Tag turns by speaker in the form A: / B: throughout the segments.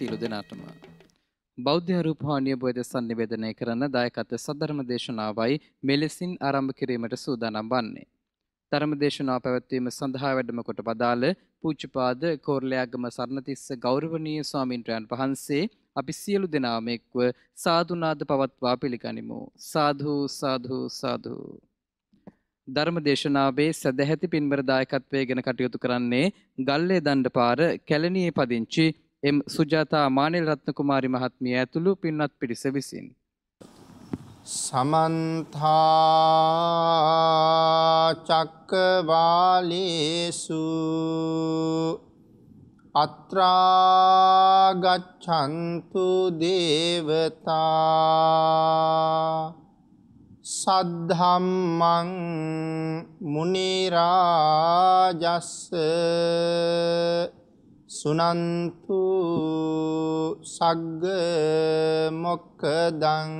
A: සීලු දෙනාටම බෞද්ධ රූපවාහිනිය බෝධසන් නිවේදනය කරන දායකත්ව සද්ධර්ම දේශනාවයි මෙලෙසින් ආරම්භ කිරීමට සූදානම් වන්නේ. ධර්ම දේශනාව පැවැත්වීම සඳහා වැඩම කොට වදාළ පූජ්‍යපාද කෝරළයාගම සරණතිස්ස ගෞරවනීය ස්වාමින්වයන් වහන්සේ අපි සියලු දෙනාම එක්ව සාදුනාද පවත්වා පිළිගනිමු. සාදු සාදු සාදු ධර්ම දේශනාවේ සදැහැති පින්බර දායකත්වය ගැන කටයුතු කරන්නේ ගල්ලේ දණ්ඩපාර කැලණියේ පදිංචි එම් සුජාතා මානෙල් රත්නකුමාරි මහත්මිය ඇතුළු පින්වත් පිරිස විසින් සමන්තා චක්කවාලේසු අත්‍රා ගච්ඡන්තු දේවතා සද්ධම්මං මුනි රාජස්ස සුනන්තු සග්ග මොක්කදං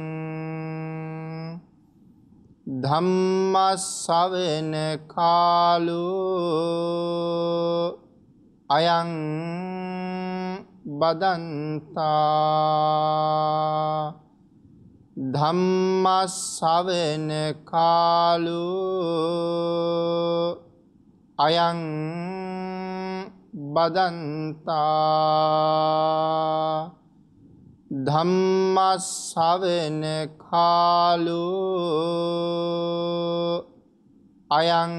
A: ධම්මස්සවෙන කාලෝ අයං බදන්තා ධම්මස්සවෙන කාලෝ අයං බදන්තා ධම්මස්සවෙන කාලු අයං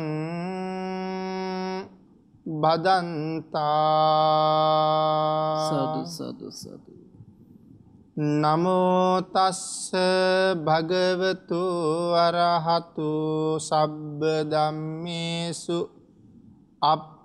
A: බදන්තා සදු සදු සදු නමෝතස්ස භගවතු අරහතු සබ්බ දම්මේසු අප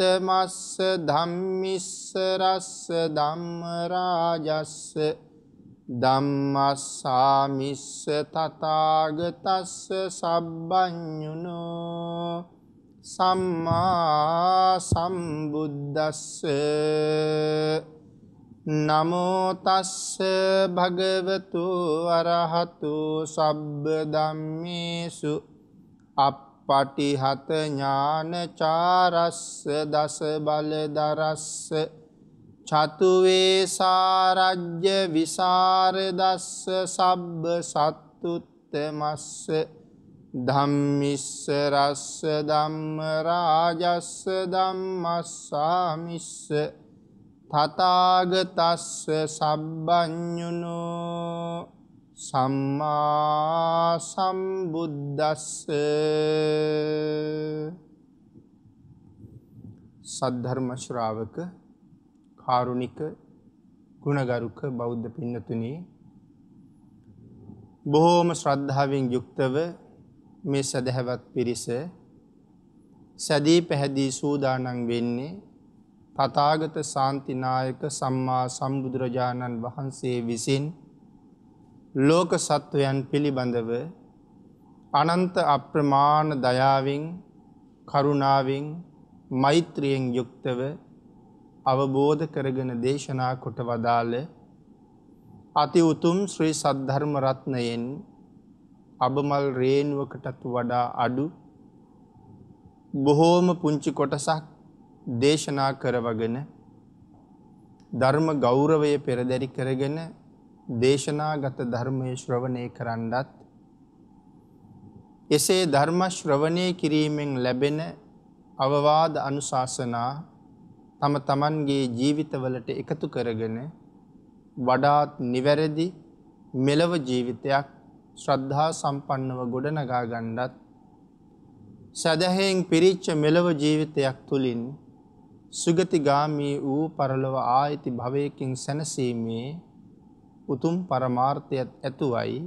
A: උත්තමස්ස ධම්මිස්ස රස්ස ධම්ම රාජස්ස ධම්මස්සාමිස්ස තථාගතස්ස සබ්බඤුනෝ සම්මා සම්බුද්දස්ස නමෝ තස්ස භගවතු අරහතු සබ්බ ධම්මේසු අප පටිහත ඥානචාරස්ස දස බල දරස්ස චතුවේසාරජ්‍ය විසාරදස්ස සබ්බ සත්තුත්තමස්ස ධම්මිස්ස රස්ස ධම්ම රාජස්ස ධම්මස්සාමිස්ස තථාගතස්ස සබ්බඤුනෝ සම්මා සම්බුද්දස්ස සද්ධර්ම ශ්‍රාවක කාරුණික ගුණගරුක බෞද්ධ පින්නතුනි බොහෝම ශ්‍රද්ධාවෙන් යුක්තව මේ සදහැවත් පිරිස සැදී පැහැදී සූදානම් වෙන්නේ තථාගත ශාන්තිනායක සම්මා සම්බුදුරජාණන් වහන්සේ විසින් ලෝක සත්වයන් පිළිබඳව අනන්ත අප්‍රමාණ දයාවෙන් කරුණාවෙන් මෛත්‍රියෙන් යුක්තව අවබෝධ කරගෙන දේශනා කොට වදාළ අති උතුම් ශ්‍රී සද්ධර්ම රත්නයෙන් අබමල් රේණුවකටත් වඩා අඩු බොහෝම පුංචි කොටසක් දේශනා කරවගෙන ධර්ම ගෞරවය පෙරදරි කරගෙන දේශනාගත ධර්මයේ ශ්‍රවණය කරන්නත් එසේ ධර්ම ශ්‍රවණය කිරීමෙන් ලැබෙන අවවාද අනුශාසනා තම තමන්ගේ ජීවිතවලට එකතු කරගෙන වඩාත් නිවැරදි මෙලව ජීවිතයක් ශ්‍රද්ධා සම්පන්නව ගොඩනගා ගන්නත් සදහෙන් පිරිච්ච මෙලව ජීවිතයක් තුලින් සුගතිගාමී වූ පරලොව ආයති භවයකින් සැනසීමේ උතුම් පරමාර්ථයත් ඇතුවයි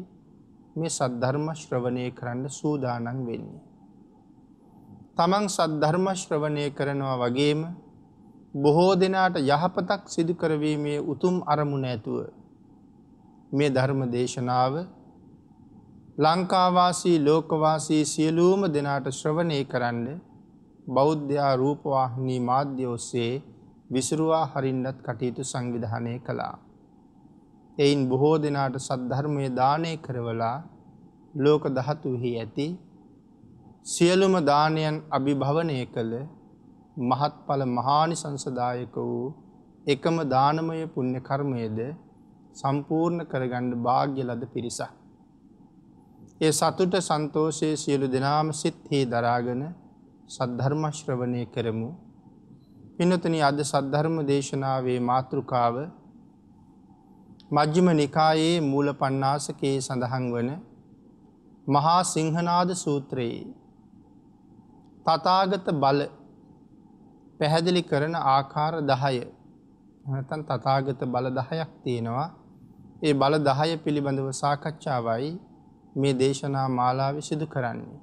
A: මේ සද්ධර්ම ශ්‍රවණය කරන්න සූදානන් වෙන්නේ. තමන් සද්ධර්ම ශ්‍රවණය කරනවා වගේම බොහෝ දෙනාට යහපතක් සිදුකරවීමේ උතුම් අරමුණ ඇතුව මේ ධර්ම දේශනාව ලංකාවාසී ලෝකවාසී සියලූම දෙනාට ශ්‍රවණය කරන්න බෞද්ධයා රූපවාහිනී මාධ්‍ය ඔස්සේ විසුරුවා හරින්නත් කටයුතු සංවිධානය කළා. එයින් බොහෝ දෙනාට සද්ධර්මය දානය කරවලා ලෝක දහතුහි ඇති සියලුම දානයන් අභිභවනය කළ මහත්ඵල මහානි සංසදායක වූ එකම දානමය පුුණ්‍ය කර්මයද සම්පූර්ණ කරගණ්ඩ භාග්‍ය ලද පිරිසක්. ඒ සතුට සන්තෝෂයේ සියලු දෙනාම සිත්හි දරාගෙන සද්ධර්මශ්‍රවනය කරමු. පිනතන අද සද්ධර්ම දේශනාවේ මාතෘකාව මජ්ජිම නිකායේ මූල පණ්ණාසකයේ සඳහන් වන මහා සිංහනාද සූත්‍රයේ තථාගත බල පැහැදිලි කරන ආකාර 10 නැත්නම් තථාගත බල 10ක් තියෙනවා. ඒ බල 10 පිළිබඳව සාකච්ඡාවයි මේ දේශනා මාලාවේ සිදු කරන්නේ.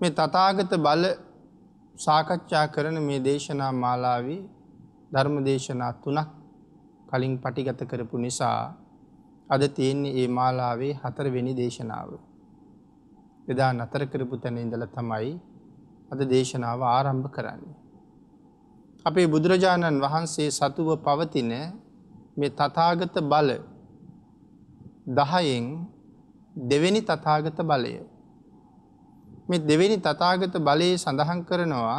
A: මේ තථාගත බල සාකච්ඡා කරන මේ දේශනා මාලාවේ ධර්ම දේශනා තුනක් කලින් පටිගත කරපු නිසා අද තියෙන්නේ ඒ මාලාවේ හතරවෙනි දේශනාව. එදා නතර කරපු තැන ඉඳලා තමයි අද දේශනාව ආරම්භ කරන්නේ. අපේ බුදුරජාණන් වහන්සේ සතුව පවතින මේ තථාගත බල 10න් දෙවෙනි තථාගත බලය මේ දෙවෙනි තථාගත බලයේ සඳහන් කරනවා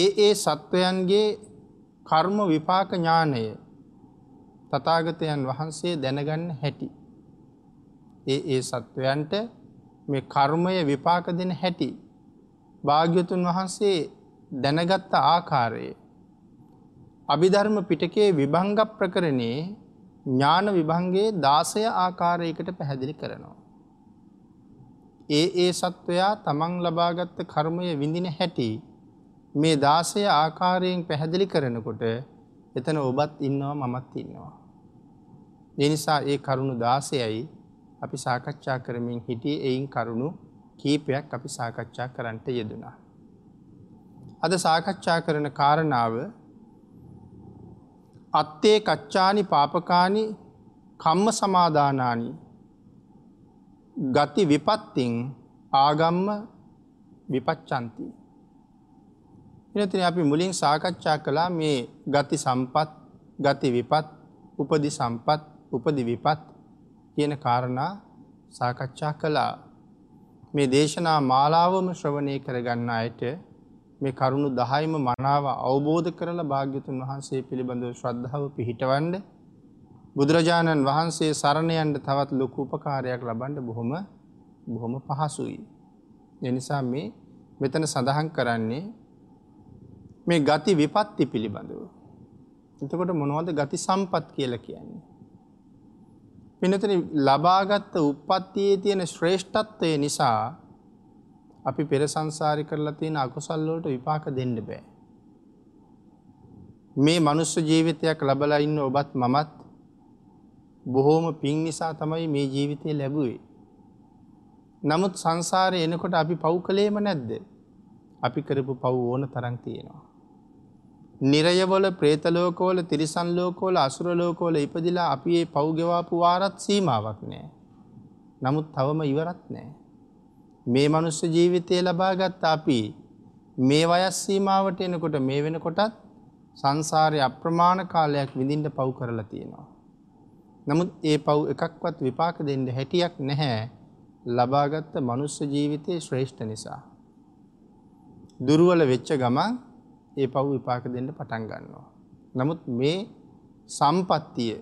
A: ඒ ඒ සත්වයන්ගේ කර්ම විපාක ඥානය තථාගතයන් වහන්සේ දැනගන්න හැටි. ඒ ඒ සත්වයන්ට මේ කර්මය විපාක දෙන හැටි භාග්‍යතුන් වහන්සේ දැනගත්ත ආකාරයේ අභිධර්ම පිටකේ විභංග ප්‍රකරණේ ඥාන විභංගයේ 16 ආකාරයකට පැහැදිලි කරනවා. ඒ ඒ සත්වයා තමන් ලබාගත් කර්මය විඳින හැටි මේ දාසය ආකාරයෙන් පැහැදිලි කරනකොට එතන ඔබත් ඉන්නවා මමත් ඉන්නවා. දෙනිසා ඒ කරුණු දාසයයි අපි සාකච්ඡා කරමින් හිටිය එයින් කරුණු කීපයක් අපි සාකච්ඡා කරන්නට යෙදුනා. අද සාකච්ඡා කරන කාරණාව අත්තේ කච්චානි පාපකානි කම්ම සමාධානානි ගති විපත්තිං ආගම්ම විපච්චන්තිී. පිනතින අපි මුලින් සාකච්ඡා කළා මේ ගති සම්පත් ගති විපත් උපදි සම්පත් උපදි විපත් කියන කාරණා සාකච්ඡා කළා. මේ දේශනා මාලාවම ශ්‍රවණය කරගන්න අයට මේ කරුණු දහයිම මනාව අවබෝධ කරලා භාග්‍යතුන් වහන්සේ පිළිබඳව ශ්‍රද්ධාව පිහිටවන්න බුදුරජාණන් වහන්සේ සරණ යන්න තවත් ලොකු උපකාරයක් ලබන්න බොහොම බොහොම පහසුයි. එනිසා මේ මෙතන සඳහන් කරන්නේ මේ ගති විපත්ති පිළිබඳව. එතකොට මොනවද ගති සම්පත් කියල කියන්නේ. පිනතන ලබාගත්ත උපත්තියේ තියෙන ශ්‍රේෂ්ඨත්වය නිසා අපි පෙර සංසාරි කරලා තියෙන අකුසල්ලෝට විපාක දෙන්න බෑ. මේ මනුස්ස ජීවිතයක් ලබලා ඉන්න ඔබත් මමත් බොහෝම පින් නිසා තමයි මේ ජීවිතය ලැබුවේ. නමුත් සංසාරය එනකොට අපි පව් කළේම නැද්ද. අපි කරපු පව් ඕන තරන් තියෙනවා. නිරයවල പ്രേත ලෝකවල තිරිසන් ලෝකවල අසුර ලෝකවල ඉපදිලා අපි මේ පව් ගෙවාපු වාරත් සීමාවක් නැහැ. නමුත් තවම ඉවරත් නැහැ. මේ මනුස්ස ජීවිතය ලබාගත් අපි මේ වයස් සීමාවට එනකොට මේ වෙනකොටත් සංසාරයේ අප්‍රමාණ කාලයක් විඳින්න පව් කරලා තියෙනවා. නමුත් ඒ පව් එකක්වත් විපාක දෙන්න හැටියක් නැහැ. ලබාගත් මනුස්ස ජීවිතයේ ශ්‍රේෂ්ඨ නිසා. දුර්වල වෙච්ච ගමන් ඒ පව් විපාක දෙන්න පටන් ගන්නවා. නමුත් මේ සම්පත්තිය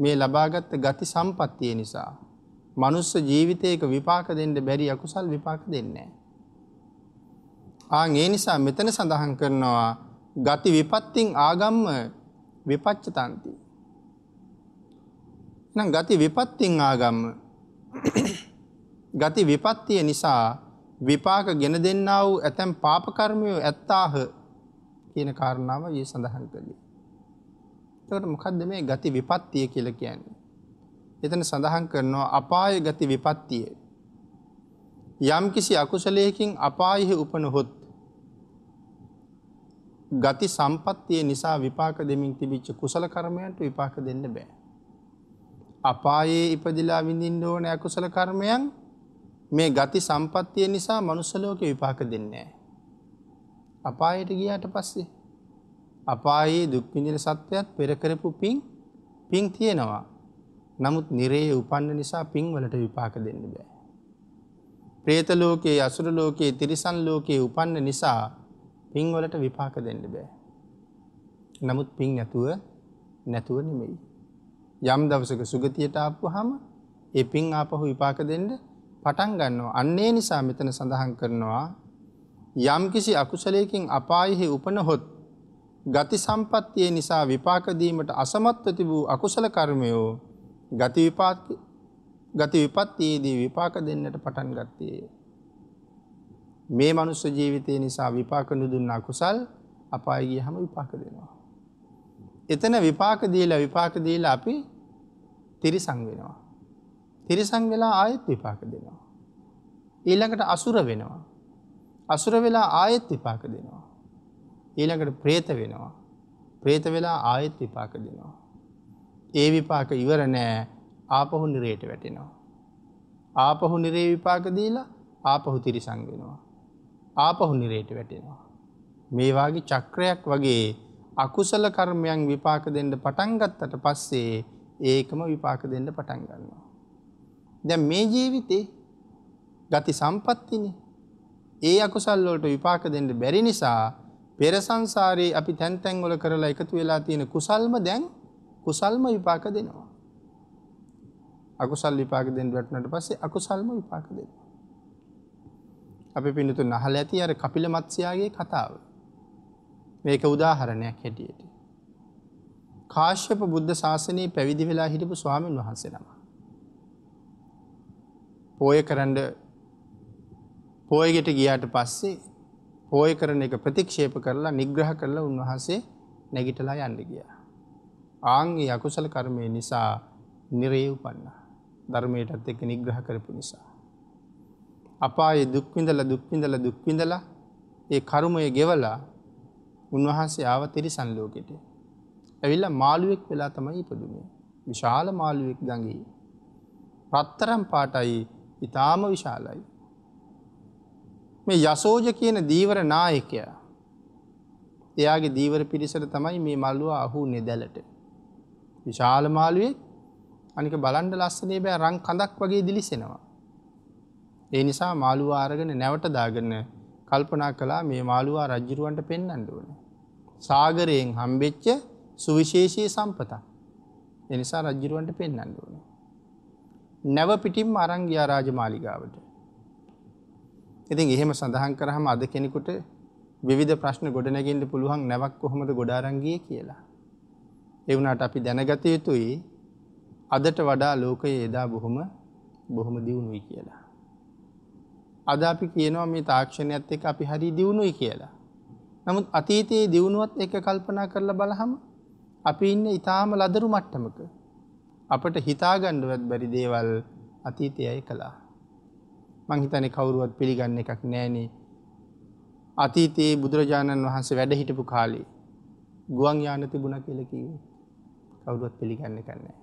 A: මේ ලබාගත්ත ගති සම්පත්තිය නිසා මනුස්ස ජීවිතයක විපාක දෙන්න බැරි අකුසල් විපාක දෙන්නේ. ආන් ඒ නිසා මෙතන සඳහන් කරනවා ගති විපත්තිං ආගම්ම විපච්චතන්ති. නම් ගති විපත්තිං ආගම්ම ගති විපත්තිය නිසා විපාක ගෙන දෙන්නා වූ ඇතැම් පාප කර්මය ඇත්තාහ කියන කාරණාව ඒ සඳහන් කළේ. එතකොට මොකද්ද මේ ගති විපත්තිය කියලා කියන්නේ? එතන සඳහන් කරනවා අපාය ගති විපත්තිය. යම් කිසි අකුසලයකින් අපායෙහි උපනොහොත් ගති සම්පත්තිය නිසා විපාක දෙමින් තිබිච්ච කුසල කර්මයන්ට විපාක දෙන්න බෑ. අපායේ ඉපදිලා විඳින්න ඕන අකුසල කර්මයන් මේ ගති සම්පත්තිය නිසා මනුස්සලෝක විපාක දෙන්නේ අපායට ගියාට පස්සේ. අපායේ දුක්විඳින සත්වයත් පෙරකරපු පින් පින් තියෙනවා. නමුත් නිරේ උපන්න නිසා පින් වලට විපාක දෙන්න බෑ. ප්‍රේත ලෝකයේ අසුර ලෝකයේ තිරිසන් ලෝකයේ උපන්න නිසා පින් වලට විපාක දෙන්න බෑ. නමුත් පින් නැතුව නැතුව නෙමෙයි. යම් දවසක සුගතියට ආපුවාම ඒ පින් ආපහු විපාක දෙන්න පටන් ගන්නවා. අන්නේ නිසා මෙතන සඳහන් කරනවා යම්කිසි අකුසලයකින් අපායෙහි උපනහොත් ගති සම්පත්තිය නිසා විපාක දීමට අසමත්ව තිබූ අකුසල කර්මයෝ ගති විපාක ගති විපත්තියේදී විපාක දෙන්නට පටන් ගත්තේ. මේ මනුස්ස ජීවිතය නිසා විපාක නුදුන්නා කුසල් අපාය ගියහම විපාක දෙනවා. එතන විපාක දීලා විපාක දීලා අපි තිරිසං වෙනවා. තිරිසං වෙලා ආයෙත් විපාක දෙනවා. ඊළඟට අසුර වෙනවා. අසුර වෙලා ආයෙත් විපාක දෙනවා. ඊළඟට ප්‍රේත වෙනවා. ප්‍රේත වෙලා ආයෙත් විපාක දෙනවා. ඒ විපාක ඉවර නෑ ආපහු නිරයට වැටෙනවා. ආපහු නිරේ විපාක දීලා ආපහු තිරිසං වෙනවා. ආපහු නිරයට වැටෙනවා. මේවාගේ චක්‍රයක් වගේ අකුසල කර්මයන් විපාක දෙන්න පටන් ගත්තට පස්සේ ඒකම විපාක දෙන්න පටන් ගන්නවා. දැන් මේ ජීවිතේ ගති සම්පත්තිනේ ඒ අකුසල් වලට විපාක දෙන්න බැරි නිසා පෙර සංසාරේ අපි තැන් තැන් වල කරලා එකතු වෙලා තියෙන කුසල්ම දැන් කුසල්ම විපාක දෙනවා. අකුසල් විපාක දෙන්න වැටුණාට පස්සේ අකුසල්ම විපාක දෙනවා. අපි පින්නතුන් අහලා ඇති අර කපිල මත්ස්‍යාගේ කතාව. මේක උදාහරණයක් හැටියට. කාශ්‍යප බුද්ධ ශාසනයේ පැවිදි වෙලා හිටපු ස්වාමීන් වහන්සේ නම. පෝය කරන්න පෝයගෙට ගියාට පස්සේ පෝය කරන එක ප්‍රතික්ෂේප කරලා නිග්‍රහ කරලා උන්වහන්සේ නැගිටලා යන්න ගියා. ආංගේ අකුසල කර්මය නිසා නිරේ උපන්නා. ධර්මයටත් එක්ක නිග්‍රහ කරපු නිසා. අපායේ දුක් විඳලා දුක් විඳලා දුක් විඳලා ඒ කර්මය ගෙවලා උන්වහන්සේ ආව තිරිසන් ලෝකෙට. ඇවිල්ලා මාළුවෙක් වෙලා තමයි ඉපදුනේ. විශාල මාළුවෙක් ගඟේ. රත්තරම් පාටයි ඊටාම විශාලයි. මේ යසෝජ කියන දීවර නායකයා එයාගේ දීවර පිරිසට තමයි මේ මල්ලුව අහු නෙදැලට. විශාල මාලුවේ අනික බලන්ඩ ලස්සනේ බෑ රං කඳක් වගේ දිලිසෙනවා. ඒ නිසා මාළුවා ආරගෙන නැවට දාගන්න කල්පනා කලා මේ මාළුවා රජ්ජිරුවන්ට පෙන්නන්න ඕන. සාගරයෙන් හම්බෙච්ච සුවිශේෂයේ සම්පතා. එනිසා රජ්ජිරුවන්ට පෙන්නන්න ඕන. නැව පිටිම් අරංගයා රාජ මාලිගාවට ඉතින් එහෙම සඳහන් කරාම අද කෙනෙකුට විවිධ ප්‍රශ්න ගොඩනැගෙන්න පුළුවන් නැවක් කොහොමද ගොඩාරන් ගියේ කියලා. ඒ වුණාට අපි දැනගත යුතුයි අදට වඩා ලෝකයේ එදා බොහොම බොහොම දියුණුයි කියලා. අද අපි කියනවා මේ තාක්ෂණයත් එක්ක අපි හරි දියුණුයි කියලා. නමුත් අතීතයේ දියුණුවත් එක්ක කල්පනා කරලා බලහම අපි ඉන්නේ ඊටාම ලදරු මට්ටමක. අපට හිතාගන්නවත් බැරි දේවල් අතීතයයි කළා. මංහිතන කවුරුවත් පිළිගන්න එකක් නෑනේ. අතීතයේ බුදුරජාණන් වහන්සේ වැඩහිටපු කාලේ ගුවන් යාන තිබුණ කියලකිව කවුරුවත් පිළිගන්න කන්නේ.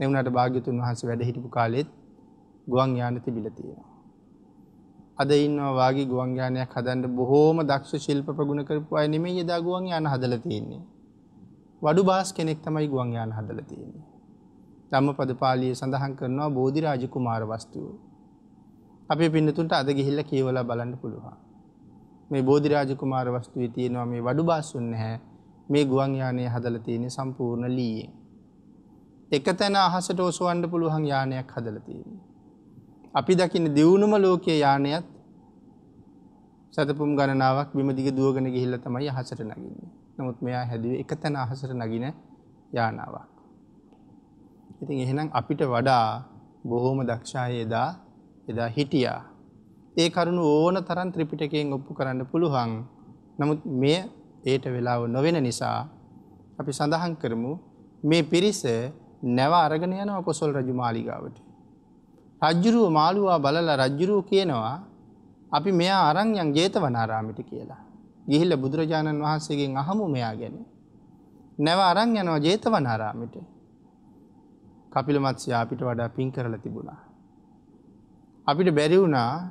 A: එවුණට භාග්‍යතුන් වහන්සේ වැඩහිටපු කාලෙත් ගුවන් යාන තිබිලා තියෙනවා. අද ඉන්නවා වාගේ ගුවන් යානයක් හදන්න බොහෝම දක්ෂ ශිල්ප ප්‍රගුණ කරපු අය නෙමෙයි එදා ගුවන් යාන හදලා තියෙන්නේ. වඩු බාස් කෙනෙක් තමයි ගුවන් යාන හදලා තියෙන්නේ. ධම්මපද පාළියේ සඳහන් කරනවා බෝධි රාජ කුමාර වස්තුවේ අපේ පින්නතුන්ට අද ගිහිල්ල කියවලා බලන්න පුළුවන්. මේ බෝධිරාජ කුමාර වස්තුවේ තියෙනවා මේ වඩු බාසුන් නැහැ මේ ගුවන් යානය හදලා තියෙන්නේ සම්පූර්ණ ලීයෙන්. එක තැන අහසට ඔසවන්න පුළුවන් යානයක් හදලා තියෙන්නේ. අපි දකින්න දියුණුම ලෝකයේ යානයත් සතපුම් ගණනාවක් බිම දිග දුවගෙන ගිහිල්ලා තමයි අහසට නගින්නේ. නමුත් මෙයා හැදුවේ එක තැන අහසට නගින යානාවක්. ඉතින් එහෙනම් අපිට වඩා බොහොම දක්ෂායේදා එදා හිටියා. ඒ කරුණු ඕන තරන් ත්‍රිපිටකයෙන් ඔප්පු කරන්න පුළුවන් නමුත් මෙය ඒට වෙලාව නොවෙන නිසා අපි සඳහන් කරමු මේ පිරිස නැව අරගෙන යනවා කොසොල් රජු මාලිගාවට. රජ්ජුරුව මාළුවා බලල රජ්ජුරුව කියනවා අපි මෙයා අරංයන් ජේතවනාරාමිට කියලා. ගිහිල්ල බුදුරජාණන් වහන්සේගෙන් අහමු මෙයා ගැන. නැව අරං යනවා ජේතවනාරාමිට. කපිල මත්ස්‍ය අපිට වඩා පින් කරලා තිබුණා. අපිට බැරි වුණා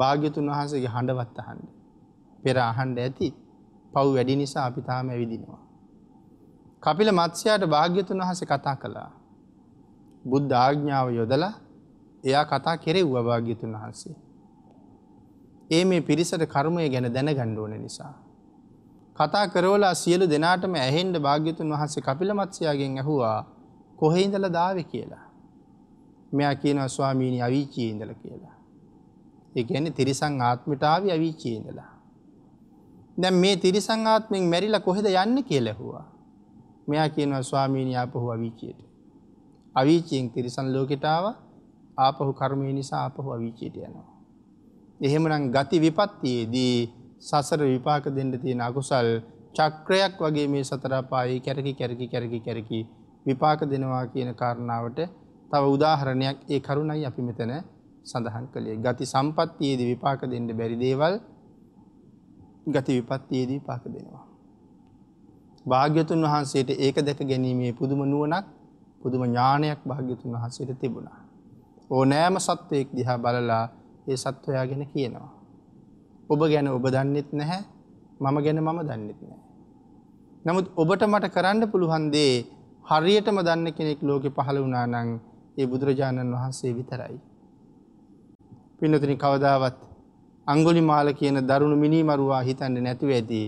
A: භාග්‍යතුන් වහන්සේගේ හඬවත් අහන්ඩ. පෙර අහන්ඩ ඇති පව් වැඩි නිසා අපි තාම ඇවිදිනවා. කපිල මත්ස්‍යයට භාග්‍යතුන් වහස කතා කළා. බුද්ධ ආග්ඥාව යොදලා එයා කතා කෙරෙව් අභාග්‍යතුන් වහන්සේ. ඒ මේ පිරිසට කර්මය ගැන දැන ගණ්ඩුවන නිසා. කතා කරවලා සියලු දෙනාටම ඇහෙන්ඩ භාග්‍යතුන් වහන්සේ කපිල මත්සයාගෙන් ඇහුවා කොහෙඉඳල දාව කියලා. මෙයා කියනවා ස්වාමීණි අවිචී ඉඳලා කියලා. ඒ කියන්නේ තිරිසන් ආත්මටාව අවිචී ඉඳලා. දැන් මේ තිරිසන් ආත්මෙන් මැරිලා කොහෙද යන්නේ කියලා ඇහුවා. මෙයා කියනවා ස්වාමීණි ආපහු අවීචියට. අවීචියෙන් තිරිසන් ලෝකෙට ආවා. ආපහු කර්මය නිසා ආපහු අවීචියට යනවා. එහෙමනම් ගති විපත්තියේදී සසර විපාක දෙන්න තියෙන අකුසල් චක්‍රයක් වගේ මේ සතර පායේ කැරකි කැරකි කැරකි කැරකි විපාක දෙනවා කියන කාරණාවට තව උදාහරණයක් ඒ කරුණයි අපි මෙතන සඳහන් කළේ ගති සම්පත්තියේදී විපාක දෙන්න බැරි දේවල් ගති විපත්තියේදී විපාක දෙනවා. භාග්‍යතුන් වහන්සේට ඒක දැක ගැනීමේ පුදුම නුවණක් පුදුම ඥානයක් භාග්‍යතුන් වහන්සේට තිබුණා. ඕනෑම සත්වයෙක් දිහා බලලා ඒ සත්වයා ගැන කියනවා. ඔබ ගැන ඔබ දන්නෙත් නැහැ මම ගැන මම දන්නෙත් නැහැ. නමුත් ඔබට මට කරන්න පුළුවන් දේ හරියටම දන්න කෙනෙක් ලෝකෙ පහළ වුණා නම් ඒ බුදුරජාණන් වහන්සේ විතරයි. පිනතින කවදාවත් අංගොලි මාල කියන දරුණු මිනිමරුවා හිතන්න නැතුව ඇදී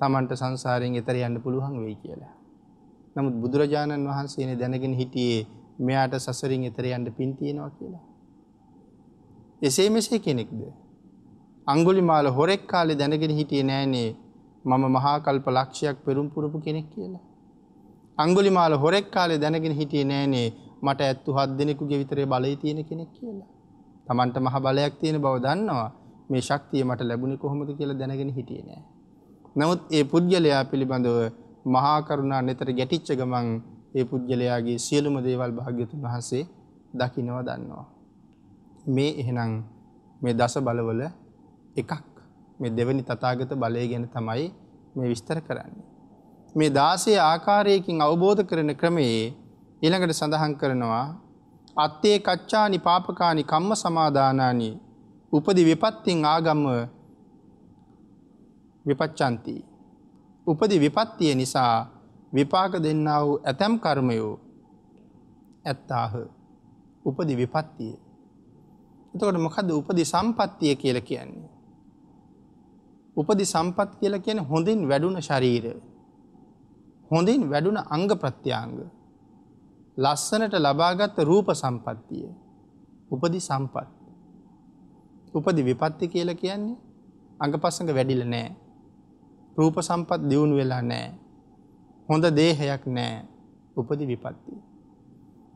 A: තමන්ට සංසාරයෙන් එතර යන්න පුළුවන් වෙයි කියලා. නමුත් බුදුරජාණන් වහන්සේන දැනගෙන හිටියේ මෙයාට සසරින් එතර යන්න පින් තියෙනවා කියලා. එසේ මෙසේ කෙනෙක්ද. අංගුලි මාල හොරෙක් කාලෙ දැනගෙන හිටිය නෑනේ මම මහාකල්ප ලක්ෂයක් පෙරුම් පුරපු කෙනෙක් කියලා. අංගුලි මාල හොරෙක් කාලෙ දැනගෙන හිටිය නෑනේ මට ඇත්තු හත් දෙනෙකුගේ විතරේ බලය තියෙන කෙනෙක් කියලා. තමන්ට මහ බලයක් තියෙන බව දන්නවා මේ ශක්තිය මට ලැබුණේ කොහොමද කියලා දැනගෙන හිටියේ නෑ. නමුත් ඒ පුද්ගලයා පිළිබඳව මහා කරුණා නිතර ගැටිච්ච ගමන් ඒ පුද්ගලයාගේ සියලුම දේවල් භාග්‍යතුන් වහන්සේ දකිනවා දන්නවා. මේ එහෙනම් මේ දස බලවල එකක් මේ දෙවනි තථාගත බලය ගැන තමයි මේ විස්තර කරන්නේ. මේ 16 ආකාරයකින් අවබෝධ කරන ක්‍රමයේ ඊළඟට සඳහන් කරනවා අත්තේ කච්චානි පාපකානි කම්ම සමාධානානි උපදි විපත්තිං ආගම්ම විපච්චන්ති. උපදි විපත්තිය නිසා විපාක දෙන්නා වූ ඇතැම් කර්මයෝ ඇත්තාහ උපදි විපත්තිය. එතකොට මොකද උපදි සම්පත්තිය කියල කියන්නේ. උපදි සම්පත් කියල කියන හොඳින් වැඩුණ ශරීරය. හොඳින් වැඩුණ අංග ප්‍රත්‍යාංග ලස්සනට ලබාගත්ත රූප සම්පත්තිය උපදි සම්පත් උපදි විපත්ති කියලා කියන්නේ අඟ පසඟ වැඩිල නෑ රූප සම්පත් දියුණු වෙලා නෑ හොඳ දේහයක් නෑ උපදි විපත්තිය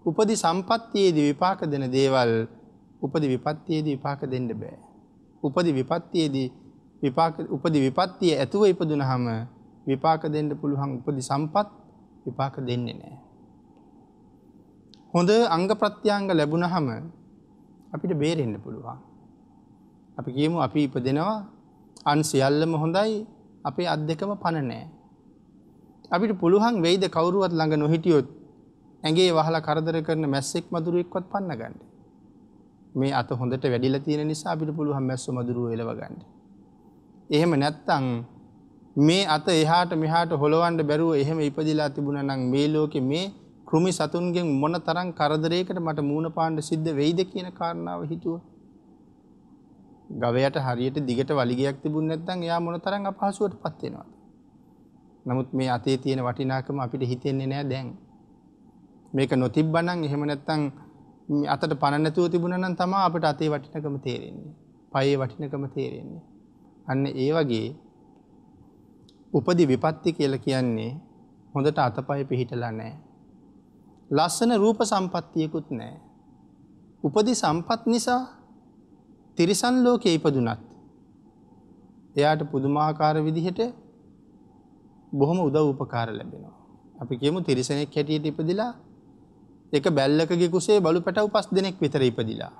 A: උපදි සම්පත්තියේදී විපාක දෙන දේවල් උපදි විපත්තියේදී විපාක දෙන්න බෑ උපදි විපත්තියේදී උපදි විපත්තිය ඇතුව ඉපදුනහම විපාක දෙන්න පුළුවන් උපදි සම්පත් විපාක දෙන්නේ නෑ හොඳ අංග ප්‍රත්‍යංග ලැබුණහම අපිට බේරෙන්න්න පුළුවන්. අපි කියමු අපි ඉපදෙනවා අන් සියල්ලම හොඳයි අපේ අත් දෙකම පණනෑ. අපිට පුළුවන් වෙයිද කවුරුවත් ළඟ නොහිටියොත් ඇගේ වහල කරදර කරන මැස්සෙක් මදුරුවෙක්වත් පන්න ගන්න. මේ අත හොඳට වැඩිල තියෙන නිසා අපිට පුළුවන් මැස්ස මදුරුව එලව ගන්න. එහෙම නැත්තං මේ අත එහාට මෙහාට හොළවන්ඩ බැරුව එහෙම ඉපදිලා තිබුණ නම් මේ ලෝකෙ මේ කෘමි සතුන්ගෙන් මොන තරම් කරදරයකට මට මූණ පාන්න සිද්ධ වෙයිද කියන කාරණාව හිතුවා. ගවයට හරියට දිගට වලිගයක් තිබුණ නැත්නම් එයා මොන තරම් අපහසුවටපත් වෙනවද? නමුත් මේ අතේ තියෙන වටිනාකම අපිට හිතෙන්නේ නැහැ දැන්. මේක නොතිබ්බනම් එහෙම නැත්නම් අතට පණ නැතුව තිබුණා නම් තමයි අපිට අතේ වටිනකම තේරෙන්නේ. පයේ වටිනකම තේරෙන්නේ. අන්න ඒ වගේ උපදි විපත්ති කියලා කියන්නේ හොඳට අතපය පිහිටලා නැහැ. ලස්සන රූප සම්පත්තියකුත් නෑ. උපදි සම්පත් නිසා තිරිසන් ලෝකෙ ඉපදුනත්. එයාට පුදුමාකාර විදිහට බොහොම උදව් උපකාර ලැබෙනවා. අපි කියමු තිරිසනෙක් හැටියට ඉපදිලා එක බැල්ලකගේ කුසේ බලු පැටව පස් දෙනෙක් විතර ඉපදිලා.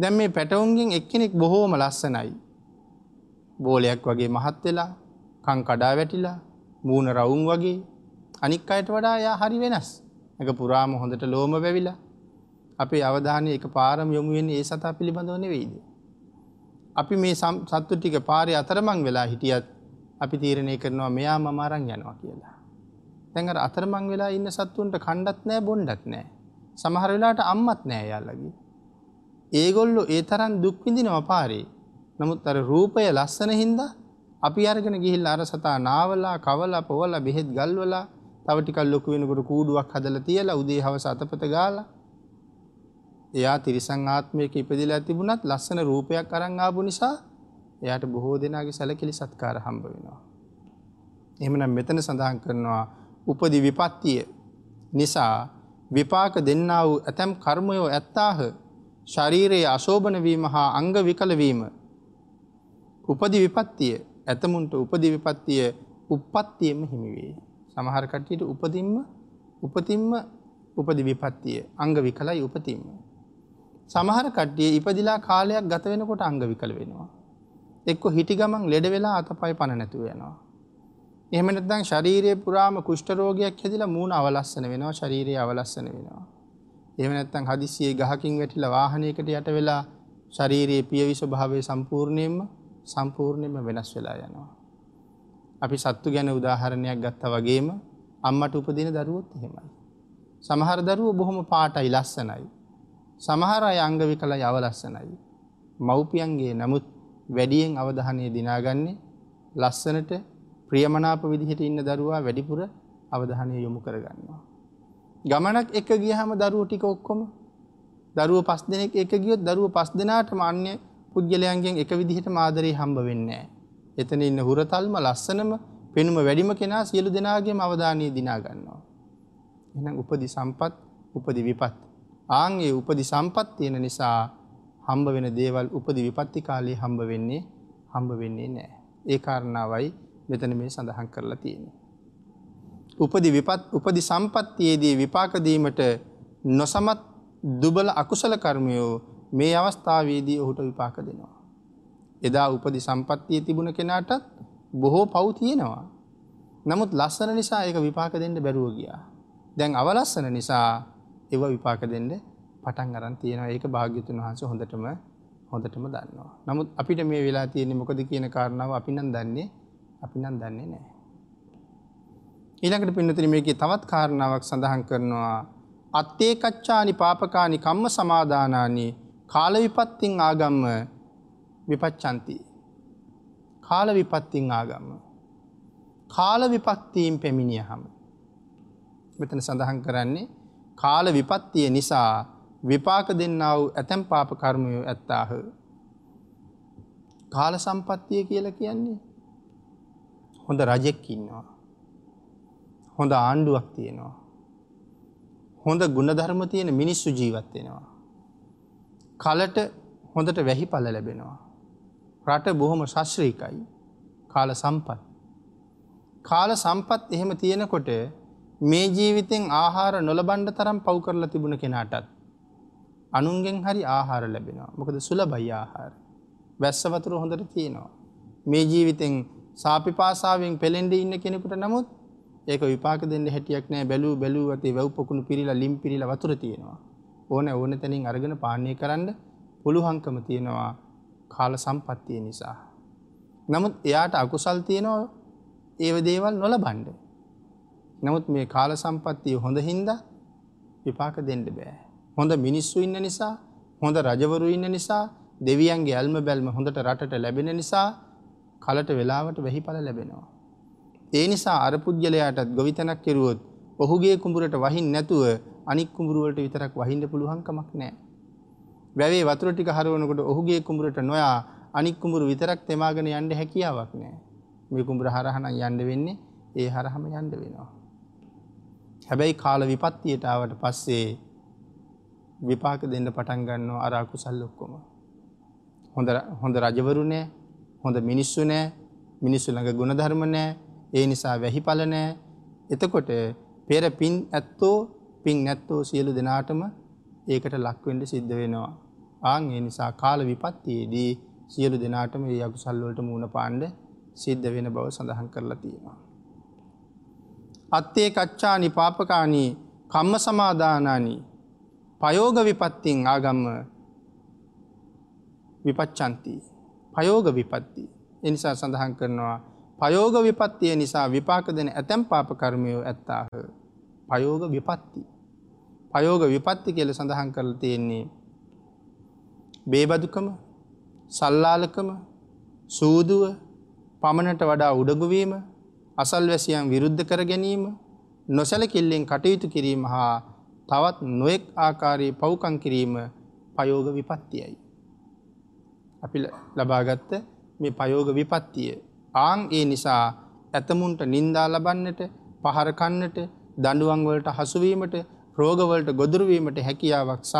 A: දැන් මේ පැටවුන්ගෙන් එක්කෙනෙක් බොහෝම ලස්සනයි. බෝලයක් වගේ මහත් වෙලා, කන් කඩා වැටිලා, මූණ රවුම් වගේ අනික් අයට වඩා යා හරි වෙනස් එක පුරාම හොඳට ලෝම වැැවිලා අපේ අවධානය එක පාරම යොමුුවෙන් ඒ සතා පිළිබඳව නෙවෙයිද. අපි මේ සත්තු ටික පාරය අතරමං වෙලා හිටියත් අපි තීරණය කරනවා මෙයා මමාරං යනවා කියලා. තැඟර අතරමං වෙලා ඉන්න සත්තුන්ට කණ්ඩත් නෑ බොන්්ඩත් නෑ සමහර වෙලාට අම්මත් නෑ යාල්ලගේ. ඒගොල්ලො ඒ තරන් දුක්විඳිනව පාරේ නමුත් අර රූපය ලස්සන හින්දා අපි අරගෙන ගිහිල් අර සතා නාවලා කවලා පොවල බෙහෙත් ගල්වලා තව ටිකක් ලොකු වෙනකොට කූඩුවක් හදලා තියලා උදේ හවස අතපත ගාලා එයා තිරිසන් ආත්මයක ඉපදිලා තිබුණත් ලස්සන රූපයක් අරන් ආපු නිසා එයාට බොහෝ දෙනාගේ සැලකිලි සත්කාර හම්බ වෙනවා. එහෙමනම් මෙතන සඳහන් කරනවා උපදි විපත්තිය නිසා විපාක දෙන්නා වූ ඇතැම් කර්මයෝ ඇත්තාහ ශරීරයේ අශෝභන වීම හා අංග විකල වීම උපදි විපත්තිය ඇතමුන්ට උපදි විපත්තිය උප්පත්තියෙම හිමි වේ. සමහර කට්ටියට උපදින්ම උපතින්ම උපදි විපත්තිය අංග විකලයි උපතින්ම. සමහර කට්ටිය ඉපදිලා කාලයක් ගත වෙනකොට අංග විකල වෙනවා. එක්ක හිටි ගමන් ලෙඩ වෙලා අතපයි පණ නැතුව වෙනවා. එහෙම නැත්නම් ශරීරයේ පුරාම කුෂ්ඨ රෝගයක් හැදිලා මූණ අවලස්සන වෙනවා, ශරීරය අවලස්සන වෙනවා. එහෙම නැත්නම් හදිස්සියේ ගහකින් වැටිලා වාහනයකට යට වෙලා ශරීරයේ පියවි ස්වභාවය සම්පූර්ණයෙන්ම සම්පූර්ණයෙන්ම වෙනස් වෙලා යනවා. අපි සත්තු ගැන උදාහරණයක් ගත්ත වගේම අම්මට උපදින දරුවොත් එහෙමයි. සමහර දරුවෝ බොහොම පාටයි ලස්සනයි. සමහර අය අංගවිකල යව ලස්සනයි. මව්පියන්ගේ නමුත් වැඩියෙන් අවධානය දිනාගන්නේ ලස්සනට ප්‍රියමනාප විදිහට ඉන්න දරුවා වැඩිපුර අවධානය යොමු කරගන්නවා. ගමනක් එක ගියහම දරුවෝ ටික ඔක්කොම දරුවෝ පස් දෙනෙක් එක ගියොත් දරුවෝ පස් දෙනාටම අන්‍ය පුද්ගලයන්ගෙන් එක විදිහට මාදරේ හම්බ වෙන්නේ නැහැ. එතන ඉන්න හුරතල්ම ලස්සනම පෙනුම වැඩිම කෙනා සියලු දෙනාගේ අවධානය දිනා ගන්නවා. එනම් උපදි සම්පත් උපදි විපත්. ආන්ගේ උපදි සම්පත් තියෙන නිසා හම්බ වෙන දේවල් උපදි විපත්ති කාලේ හම්බ වෙන්නේ හම්බ වෙන්නේ නෑ. ඒ කාරණාවයි මෙතන මේ සඳහන් කරලා තියෙන්නේ. උපදි විපත් උපදි සම්පත්තියේදී විපාක දීමට නොසමත් දුබල අකුසල කර්මයෝ මේ අවස්ථාවේදී ඔහුට විපාක දෙනවා. එදා උපදි සම්පත්තිය තිබුණ කෙනාටත් බොහෝ පව් තියෙනවා. නමුත් ලස්සන නිසා ඒක විපාක දෙන්න බැරුව ගියා. දැන් අවලස්සන නිසා එව විපාක දෙන්න පටන් අරන් තියෙනවා ඒක භාග්‍යතුන් වහන්සේ හොඳටම හොඳටම දන්නවා. නමුත් අපිට මේ වෙලා තියෙන්නේ මොකද කියන කාරණාව අපි නම් දන්නේ අපි නම් දන්නේ නැහැ. ඊළඟට පින්නතර මේකේ තවත් කාරණාවක් සඳහන් කරනවා අත්තේ කච්චානි පාපකානි කම්ම සමාදානානි කාල විපත්තින් ආගම්ම විපච්චන්ති. කාල විපත්තිං ආගම්ම. කාල විපත්තීම් පැමිණිය හම. මෙතන සඳහන් කරන්නේ කාල විපත්තිය නිසා විපාක දෙන්නාව ඇතැම් පාප කර්මය ඇත්තාහ. කාල සම්පත්තිය කියල කියන්නේ. හොඳ රජෙක්කින්නවා. හොඳ ආණ්ඩුවක් තියෙනවා. හොඳ ගුණධර්ම තියෙන මිනිස්සු ජීවත්වෙනවා. කලට හොඳට වැහි පල ලැබෙනවා. රට බොහොම ශශ්‍රීකයි කාල සම්පත්. කාල සම්පත් එහෙම තියෙනකොට මේ ජීවිතෙන් ආහාර නොලබන්ඩ තරම් පව් කරලා තිබුණ කෙනාටත්. අනුන්ගෙන් හරි ආහාර ලැබෙනවා මොකද සුලබයි ආහාර. වැස්සවතුර හොඳට තියෙනවා. මේ ජීවිතෙන් සාපිපාසාාවෙන් පෙළෙන්ඩ ඉන්න කෙනෙකුට නමුත් ඒක විපාක දෙන්න හැටියක් නෑ බැලූ බැලූ ඇති වැව්පකුණු පිරිලා ලිම් පිරිල වතුර තියෙනවා ඕන ඕන තැනින් අරගෙන පානය කරන්න පුළුහංකම තියෙනවා කාල සම්පත්තිය නිසා. නමුත් එයාට අකුසල් තියනෝ ඒව දේවල් නොල බණ්ඩ. නමුත් මේ කාල සම්පත්තිය හොඳ හින්ද විපාක දෙන්න බෑ. හොඳ මිනිස්සු ඉන්න නිසා හොඳ රජවරු ඉන්න නිසා දෙවියන්ගේ ඇල්ම බැල්ම හොඳට රටට ලැබෙන නිසා කලට වෙලාවට වෙහිඵල ලැබෙනවා. ඒ නිසා අර පුද්ගලයාටත් ගොවිතැනක් කෙරුවොත් ඔහුගේ කුඹුරට වහින් නැතුව අනික් කුඹුරුවලට විතරක් වහින්න පුළුවන්කමක් නැහැ. වැවේ වතුර ටික හරවනකොට ඔහුගේ කුඹුරට නොයා අනික් කුඹුරු විතරක් තෙමාගෙන යන්න හැකියාවක් නෑ. මේ කුඹුර හරහනම් යන්න වෙන්නේ ඒ හරහම යන්න වෙනවා. හැබැයි කාල විපත්තියට ආවට පස්සේ විපාක දෙන්න පටන් ගන්නවා අර අකුසල් ඔක්කොම. හොඳ හොඳ රජවරු නෑ, හොඳ මිනිස්සු නෑ, මිනිස්සු ළඟ ගුණධර්ම නෑ, ඒ නිසා වැහිපල නෑ. එතකොට පෙර පින් ඇත්තෝ පින් නැත්තෝ සියලු දෙනාටම ඒකට ලක් වෙන්න සිද්ධ වෙනවා. ආන් ඒ නිසා කාල විපත්තියේදී සියලු දෙනාටම මේ අකුසල් වලට මුහුණ පාන්න සිද්ධ වෙන බව සඳහන් කරලා තියෙනවා. අත්තේ කච්චානි පාපකානි කම්ම සමාදානානි පයෝග විපත්තින් ආගම්ම විපච්චන්ති පයෝග විපත්ති එනිසා සඳහන් කරනවා පයෝග විපත්තිය නිසා විපාක දෙන ඇතැම් පාප කර්මයෝ ඇත්තාහ පයෝග විපත්ති පයෝග විපත්ති කියල සඳහන් කරලා තියෙන්නේ බේබදුකම සල්ලාලකම සූදුව පමණට වඩා උඩගුවීම අසල්වැසියන් විරුද්ධ කර ගැනීම නොසැලකිල්ලෙන් කටයුතු කිරීම හා තවත් නොයෙක් ආකාරයේ පවුකම් කිරීම පයෝග විපත්තියයි. අපි ලබාගත්ත මේ පයෝග විපත්තිය ආං ඒ නිසා ඇතමුන්ට නින්දා ලබන්නට පහරකන්නට දඩුවන්වලට හසුවීමට රෝගවලට ගොදුරුවීමට හැකියාවක් සහ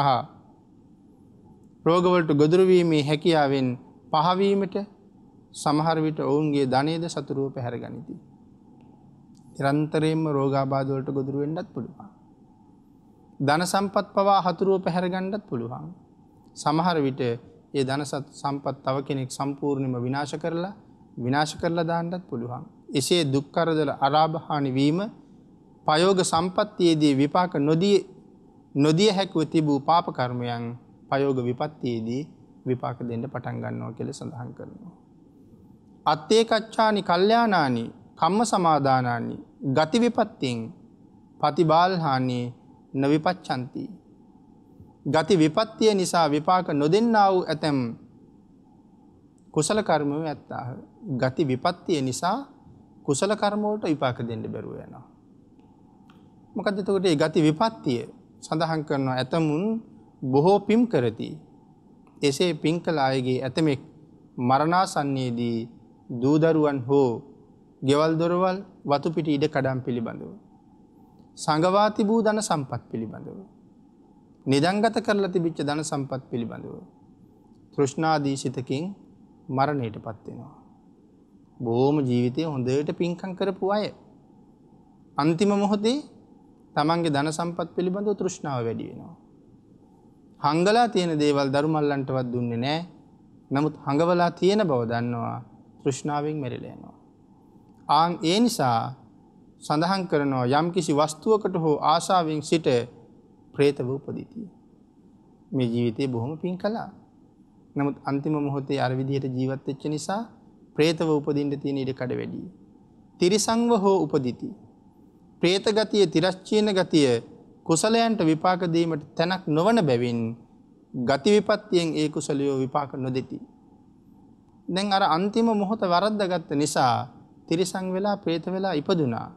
A: රෝගවලට ගොදුරුවීමේ හැකියාවෙන් පහවීමට සමහරවිට ඔවුන්ගේ ධනේද සතුරුව පැහැර ගනිති. නිරන්තරයෙන්ම රෝගාබාධවලට ගොදුරුවෙන්ඩත් පුළුවන්. ධන සම්පත් පවා හතුරුව පැහැරගණ්ඩත් පුළුවන්. සමහර විට ඒ ධනසත් සම්පත් තව කෙනෙක් සම්පූර්ණිම විනාශ කරලා විනාශ කරලා දාන්නත් පුළුවන්. එසේ දුක්කරදල අරාභහානිවීම පයෝග සම්පත්තියේදී විපාක නොදිය හැකුව තිබූ පාපකර්මයන් පයෝග විපත්තියේදී විපාක දෙන්න පටන් ගන්නවා කෙළ සඳහන් කරනවා. අත්තේකච්ඡානි කල්්‍යානානි කම්ම සමාධානානි ගති විපත්තිෙන් පතිබාල්හානයේ නවිපච්චන්ති. ගති විපත්තිය නිසා විපාක නොදෙන්නා වූ ඇතැම් කුසල කර්මව ඇත්තාහ. ගති විපත්තිය නිසා කුසල කර්මෝට විපාක දෙන්න බැරුව යනවා. මොකදතකට ගති විපත්තිය සඳහන් කරනවා ඇතමුන් බොහෝ පිම් කරති. එසේ පින් කළ අයගේ ඇතමෙක් මරණාසන්නයේදී දූදරුවන් හෝ ගෙවල් දොරවල් වතුපිට ඉඩ කඩම් පිළිබඳව. සඟවා තිබූ දන සම්පත් පිළිබඳව. නිදංගත කරලා තිබිච්ච දන සම්පත් පිළිබඳව. තෘෂ්ණාදීශිතකින් මරණයට පත්වෙනවා. බෝම ජීවිතය හොඳට පින්කං කරපු අය. අන්තිම මොහොතේ තමන්ගේ දන සම්පත් පිළිබඳව තෘෂ්ණාව වැඩි වෙනවා. හංගලා තියෙන දේවල් දරුමල්ලන්ටවත් දුන්නේ නෑ නමුත් හඟවලා තියෙන බව දන්නවා තෘෂ්ණාවෙන් මෙරිලයනවා. ආං ඒ නිසා සඳහන් කරනවා යම් කිසි වස්තුවකට හෝ ආශාවෙන් සිට ප්‍රේතව උපදිතිය. මේ ජීවිතය බොහොම පින් කලා. නමුත් අන්තිම මොහොතේ අරවිදියට ජීවත්වෙච්ච නිසා ප්‍රේතව උපදින්ට තියෙන ඉඩ කඩ වැඩිය. තිරිසංව හෝ උපදිති. ප්‍රේතගතිය තිරස්්චයන ගතිය කුසලයන්ට විපාක දීමට තැනක් නොවන බැවින් ගති විපත්තියෙන් ඒ කුසලියෝ විපාක නොදෙති. දැන් අර අන්තිම මොහොත වරද්දගත්ත නිසා තිරිසං වෙලා ප්‍රේත වෙලා ඉපදුනා.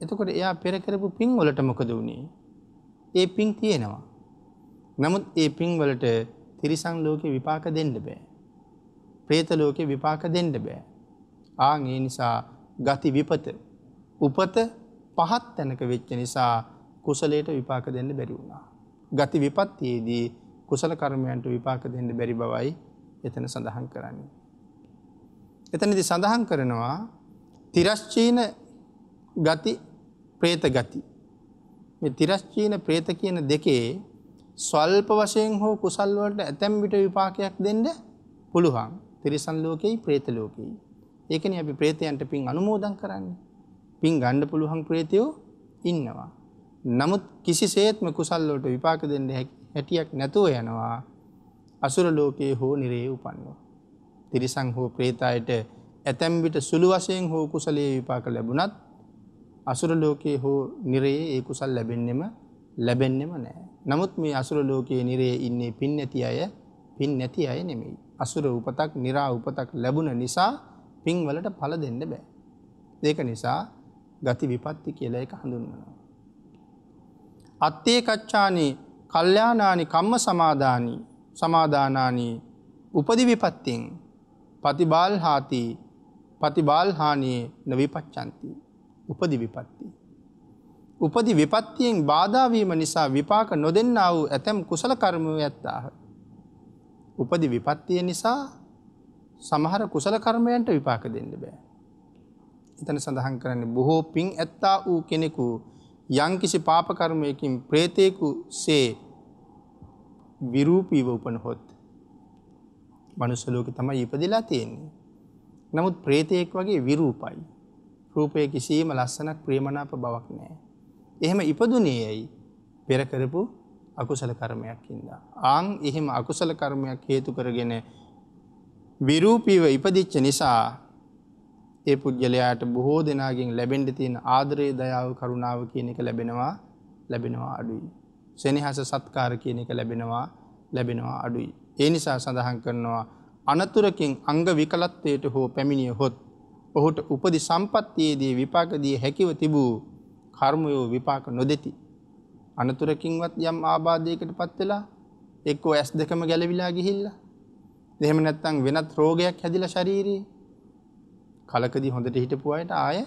A: එතකොට එයා පෙර කරපු පින් වලට මොකද වුනේ? ඒ පින් තියෙනවා. නමුත් ඒ පින් වලට තිරිසං ලෝකේ විපාක දෙන්න බෑ. ප්‍රේත ලෝකේ විපාක දෙන්න බෑ. ආන් ඒ නිසා ගති විපත උපත පහත් තැනක වෙච්ච නිසා කුසලයට විපාක දෙන්න බැරි වුණා. ගති විපත්තියේදී කුසල කර්මයන්ට විපාක දෙන්න බැරි බවයි එතන සඳහන් කරන්නේ. එතනදි සඳහන් කරනවා තිරස්චීන ගති ප්‍රේත ගති. මේ තිරස්චීන ප්‍රේත කියන දෙකේ ස්වල්ප වශයෙන් හෝ කුසල් වලට ඇතැම් විට විපාකයක් දෙන්න පුළුවන්. තිරිසන් ලෝකෙයි ප්‍රේත ලෝකෙයි. ඒකනේ අපි ප්‍රේතයන්ට පින් අනුමෝදන් කරන්නේ. පින් ගන්න පුළුවන් ප්‍රේතයෝ ඉන්නවා. නමුත් කිසිසේත්ම කුසල් වලට විපාක දෙන්න හැටියක් නැතුව යනවා අසුර ලෝකයේ හෝ නිරේ උපන්නවා. තිරිසන් හෝ ප්‍රේතයට ඇතැම් විට සුළු වශයෙන් හෝ කුසලයේ විපාක ලැබුණත් අසුර ලෝකයේ හෝ නිරේ ඒ කුසල් ලැබෙන්නෙම ලැබෙන්නෙම නෑ. නමුත් මේ අසුර ලෝකයේ නිරේ ඉන්නේ පින් නැති අය පින් නැති අය නෙමෙයි. අසුර උපතක් නිරා උපතක් ලැබුණ නිසා පින් වලට පළ දෙන්න බෑ. ඒක නිසා ගති විපත්ති කියලා එක හඳුන්වනවා. අත්තේ කච්චානේ කල්්‍යානානි කම්ම සමාධානී සමාධානානී උපදිවිපත්තිෙන් පතිබාල් හාති පතිබාල් හානයේ නවිපච්චන්ති උපදිවිපත්ති. උපදි විපත්තියෙන් බාධාවීම නිසා විපාක නොදෙන්න වූ ඇතැම් කුසල කරමය ඇත්තාහ. උපදි විපත්තිය නිසා සමහර කුසල කර්මයන්ට විපාක දෙන්න බෑ. එතන සඳහන් කරන්න බොහෝ පින් ඇත්තා වූ කෙනෙකු යංකිසි පාපකර්මයකින් ප්‍රේතයකු සේ විරූපීව උපන හොත් මනුස්සලෝක තමයි ඉපදිලා තියෙන්නේ. නමුත් ප්‍රේතයෙක් වගේ විරූපයි. රූපය කිසිීම ලස්සනක් ප්‍රේමණාප බවක් නෑ. එහෙම ඉපදුනේ ඇයි පෙරකරපු අකුසල කර්මයක් හින්දා. ආං එහෙම අකුසල කර්මයක් හේතු කරගෙන විරූපීව ඉපදිච්ච නිසා ඒ පුද්ගලයාට බොහෝ දෙනාගෙන් ලැබෙන්ඩ තියෙන ආදරේ දයාව කරුණාව කියන එක ලැබෙනවා ලැබෙනවා අඩුයි. සෙනහස සත්කාර කියන එක ලැබෙනවා ලැබෙනවා අඩුයි. ඒ නිසා සඳහන් කරනවා අනතුරකින් අංග විකලත්වයට හෝ පැමිණිය හොත් ඔහුට උපදි සම්පත්තියේදී විපාකදී හැකිව තිබූ කර්මයෝ විපාක නොදෙති. අනතුරකින්වත් යම් ආබාධයකට පත්වෙලා එක්කෝ ඇස් දෙකම ගැලවිලා ගිහිල්ලා. දෙහෙම නැත්තං වෙනත් රෝගයක් හැදිල ශරීරී කලකදී හොඳට හිටපු අයට ආය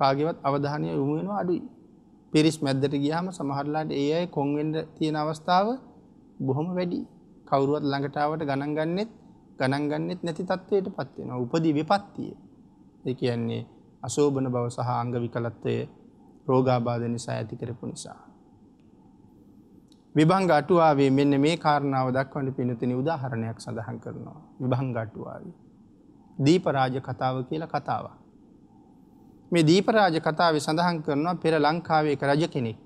A: කාගෙවත් අවධානය යොමු වෙනවා අඩුයි. පිරිස් මැද්දට ගියාම සමහරලාට ඒ අය කොන් වෙන්න තියෙන අවස්ථාව බොහොම වැඩි. කවුරුවත් ළඟට ආවට ගණන් ගන්නෙත් ගණන් ගන්නෙත් නැති තත්වයටපත් වෙනවා. උපදී විපත්තිය. ඒ කියන්නේ අශෝභන බව සහ අංග විකලත්වය රෝගාබාධ නිසා ඇති කරපු නිසා. විභංග අටුවාවේ මෙන්න මේ කාරණාව දක්වන්න පිනතින උදාහරණයක් සඳහන් කරනවා. විභංග අටුවාවේ දීපරාජ කතාව කියලා කතාවක්. මේ දීපරාජ කතාව සඳහන් කරනවා පෙර ලංකාවේක රජ කෙනෙක්.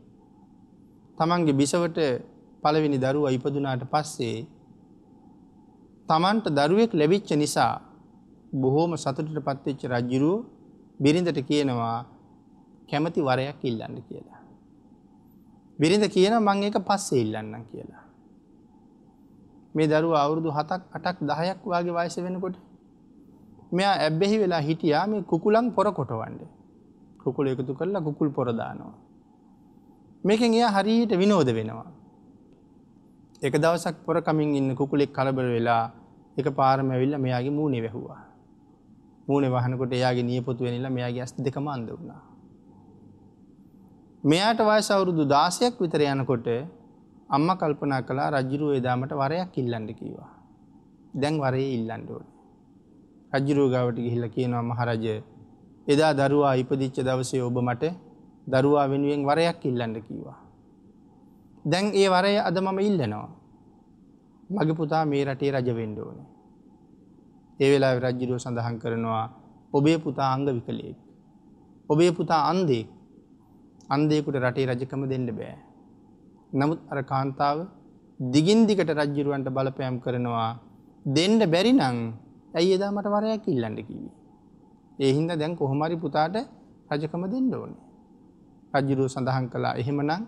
A: තමන්ගේ බිසවට පළවෙනි දරුව ඉපදුනාට පස්සේ තමන්ට දරුවෙක් ලැබිච්ච නිසා බොහෝම සතුටට පත්වෙච්ච රජ්ජුරුව බිරිඳට කියනවා කැමති වරයක් ඉල්ලන්න කියලා. බිරිඳ කියන මං එක පස්සේ ඉල්ලන්නම් කියලා. මේ දරුව අවුරුදු හතක් අටක් දහයක් වගේ වයස වෙනකොට මෙයා ඇබ්බෙහි වෙලා හිටියා මේ කුකුලන් පොර කොටවන්ඩ. කුකුල එකතු කරලා කුකුල් පොරදානවා. මේකෙන් එයා හරියට විනෝද වෙනවා. එක දවසක් පොර කමින් ඉන්න කුකුලෙක් කලබර වෙලා එක පාරම ඇවිල්ල මෙයාගේ මූුණෙ වැැහවා. මූුණ වහනකොට එයාගේ නියපොතු වෙනිලා මෙයාගේ ඇස් දෙක මන්ද වුණා. මෙයාට වයස අවුරුදු දාසයක් විතර යනකොට අම්ම කල්පනා කලා රජරුව එදාමට වරයක් ඉල්ලන්ඩ කීවා. දැන් වරේ ඉල්ලන්ඩෝට. රජරෝගාවට ගිහිල්ල කියනවා මහරජ එදා දරුවා ඉපදිච්ච දවසේ ඔබ මට දරුවා වෙනුවෙන් වරයක් ඉල්ලන්න කීවා. දැන් ඒ වරය අද මම ඉල්ලනවා. මගේ පුතා මේ රටේ රජ වෙන්න ඕනේ. ඒ වෙලාවේ රජුරෝ සඳහන් කරනවා ඔබේ පුතා අංග විකලයෙක්. ඔබේ පුතා අන්ධෙක්. අන්ධයෙකුට රටේ රජකම දෙන්න බෑ. නමුත් අර කාන්තාව දිගින් දිගට රජුරවන්ට බලපෑම් කරනවා දෙන්න බැරි නම් ඇයි එදා මට වරයක් ඉල්ලන්න කිව්වේ. ඒ හින්දා දැන් කොහොමරි පුතාට රජකම දෙන්න ඕනේ. රජුරුව සඳහන් කළා. එහෙමනම්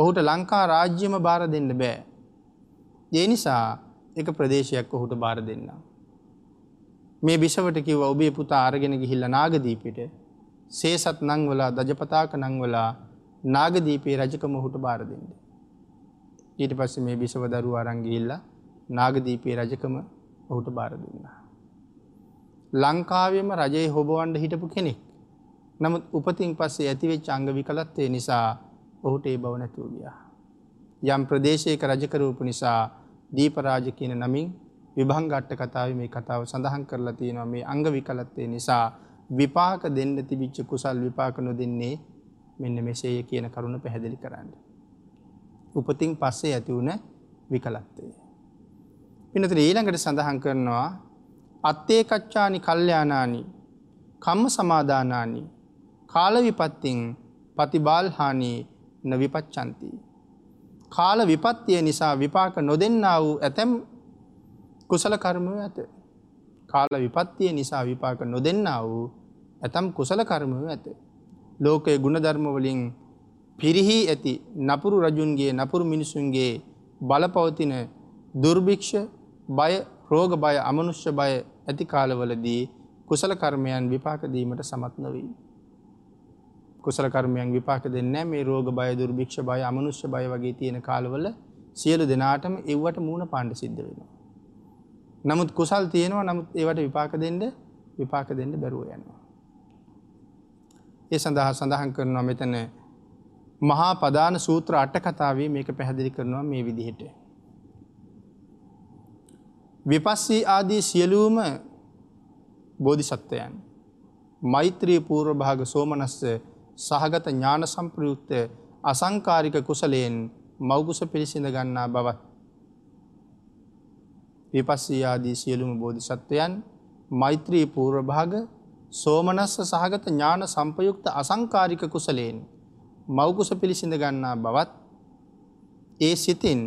A: ඔහුට ලංකා රාජ්‍යම බාර දෙන්න බෑ. ඒ නිසා එක ප්‍රදේශයක් ඔහුට බාර දෙන්න. මේ බිසවට කිව්ව ඔබේ පුතා අරගෙන ගිහිල්ලා නාගදීපෙට සේසත් නංවලා දජපතාක නංවලා නාගදීපේ රජකම ඔහුට බාර දෙන්න. ඊට පස්සේ මේ බිසව දරුවා අරන් ගිහිල්ලා නාගදීපේ රජකම ඔහුට බාර දුන්නා. ලංකාවේම රජයේ හොබවන්ඩ හිටපු කෙනෙක් නමුත් උපතින් පස්සේ ඇතිවේ චංගවි කලත්තේ නිසා ඔහුට ඒ බවනැතුව ගියා. යම් ප්‍රදේශයක රජකරූපු නිසා දීපරාජ කියන නමින් විභංගට්ට කතාව මේ කතාව සඳහන් කරලා තියෙනවා මේ අංගවි කලත්තේ නිසා විපාක දෙන්න තිබිච්ච කුසල් විපාක නොදෙන්නේ මෙන්න මෙසේය කියන කරුණ පැහැදිලි කරන්න. උපතින් පස්සේ ඇතිවුණ විකලත්තේ. පිනතර ඊළඟට සඳහන් කරනවා අත්තේකච්ඡානි කල්්‍යානානි කම්ම සමාධානානි කාලවිපත්තිං පතිබාල්හානී නවිපච්චන්ති. කාල විපත්තිය නිසා විපාක නොදෙන්නා වූ ඇතැම් කුසල කර්මය ඇත. කාල විපත්තිය නිසා විපාක නොදෙන්නා වූ ඇතම් කුසල කර්මය ඇත. ලෝකයේ ගුණධර්මවලින් පිරිහි ඇති නපුරු රජුන්ගේ නපුරු මිනිසුන්ගේ බලපවතින දුර්භික්ෂ බය රෝග බය අමනුෂ්‍ය බය ඇති කාලවලදී කුසල කර්මයන් විපාකදීමට සමත්නවී. කුසල කර්මයන් විපාක දෙන්න මේ රෝග බය දුර්භික්ෂ බය අමනුෂ්‍ය බය වගේ තියෙන කාලවල සියලු දෙනාටම එව්වට මූුණ පාණ්ඩ සිද්ධ වෙනවා. නමුත් කුසල් තියෙනවා නමුත් ඒවට විපාක දෙන්න විපාක දෙන්න බැරුව යනවා. ඒ සඳහා සඳහන් කරනවා මෙතන මහා පදාන සූත්‍ර අට කතාවේ මේක පැහැදිලි කරනවා මේ විදිහට. විපස්සී ආදී සියලූම බෝධිසත්වයන්. මෛත්‍රී පූර්ව භාග සෝමනස්ස සහගත ඥාන සම්ප්‍රයුක්ත අසංකාරික කුසලයෙන් මෞගුස පිළිසිඳ ගන්නා බවත්. විපස්සී ආදී සියලුම බෝධිසත්වයන් මෛත්‍රී පූර්ව භාග සෝමනස්ස සහගත ඥාන සම්පයුක්ත අසංකාරික කුසලයෙන් මෞගුස පිළිසිඳ ගන්නා බවත් ඒ සිතින්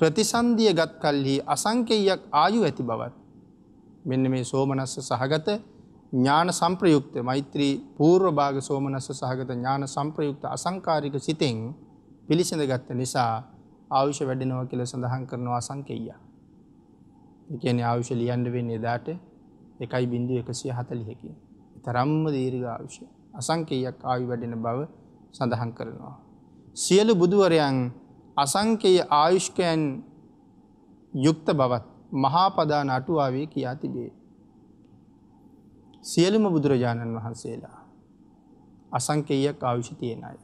A: ප්‍රතිසන්දිය ගත් කල්හි අසංකෙයක් ආයු ඇති බවත්. මෙන්න මේ සෝමනස්ස සහගත ඥාන සම්ප්‍රයුක්ත මෛත්‍රී පූර්ව භාග සෝමනස්ස සහගත ඥාන සම්ප්‍රයුක්ත අසංකාරික සිතෙන් පිළිසිඳ ගත්ත නිසා ආවිෂ වැඩෙනව කියල සඳහන් කරනවා අසංකෙය. එකන ආවිෂ ලියන්ඩ වෙන් එදාට එකයි බිඳු එකසිය හතලිහැකි. තරම්ම දීර්ග ආවිෂය අසංකෙයක් ආයු වැඩෙන බව සඳහන් කරනවා. සියලු බුදුවරයන් අසංකයේ ආයුෂ්කයන් යුක්ත බවත් මහාපදා නටුවාවේ කියා තිබේ. සියලුම බුදුරජාණන් වහන්සේලා අසංකේයක් ආවිෂ තියෙන අය.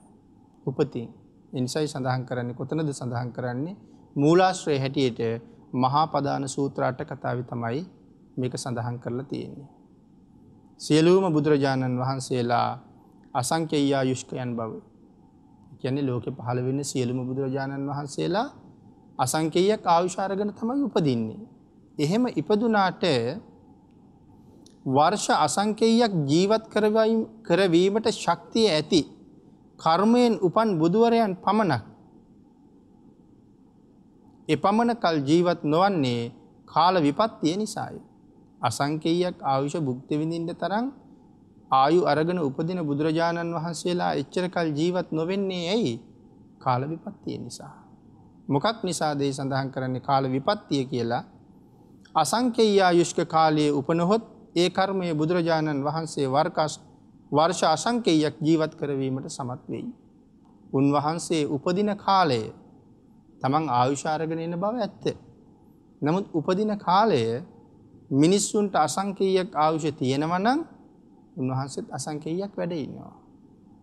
A: උපතින් එනිසයි සඳහන් කරන්නේ කොතනද සඳහන් කරන්නේ මූලාශ්‍රය හැටියට මහාපදාන සූත්‍රාට කතාව තමයි මේක සඳහන් කරලා තියෙන්නේ. සියලුම බුදුරජාණන් වහන්සේලා අසංකේයා යුෂ්කයන් බව කියන්නේ ලෝකෙ පහළ වෙන්න සියලුම බුදුරජාණන් වහන්සේලා අසංකේයක් ආවිශාරගන තමයි උපදින්නේ. එහෙම ඉපදුනාට වර්ෂ අසංකේයක් ජීවත් කරවීමට ශක්තිය ඇති කර්මයෙන් උපන් බුදුවරයන් පමණක්. එපමණ කල් ජීවත් නොවන්නේ කාල විපත්තිය නිසායි. අසංකේයක් ආවිෂ භුක්තිවිඳින්ට තරම් ආයු අරගෙන උපදින බුදුරජාණන් වහන්සේලා එච්චරකල් ජීවත් නොවෙන්නේ ඇයි කාල විපත්තිය නිසා. මොකක් නිසා දේ සඳහන් කරන්නේ කාල විපත්තිය කියලා අසංකේයා යුෂ්ක කාලයේ උපනොහොත් ඒ කර්මය බුදුරජාණන් වහන්සේ වර්කස් වර්ෂ අසංකේයක් ජීවත් කරවීමට සමත් වෙයි. උන්වහන්සේ උපදින කාලය තමන් ආවිශාරගෙන එන බව ඇත්ත. නමුත් උපදින කාලය මිනිස්සුන්ට අසංකීයක් ආවුෂ තියෙනවනම් උන්වහන්සේත් අසංකේයයක් වැඩ ඉන්නවා.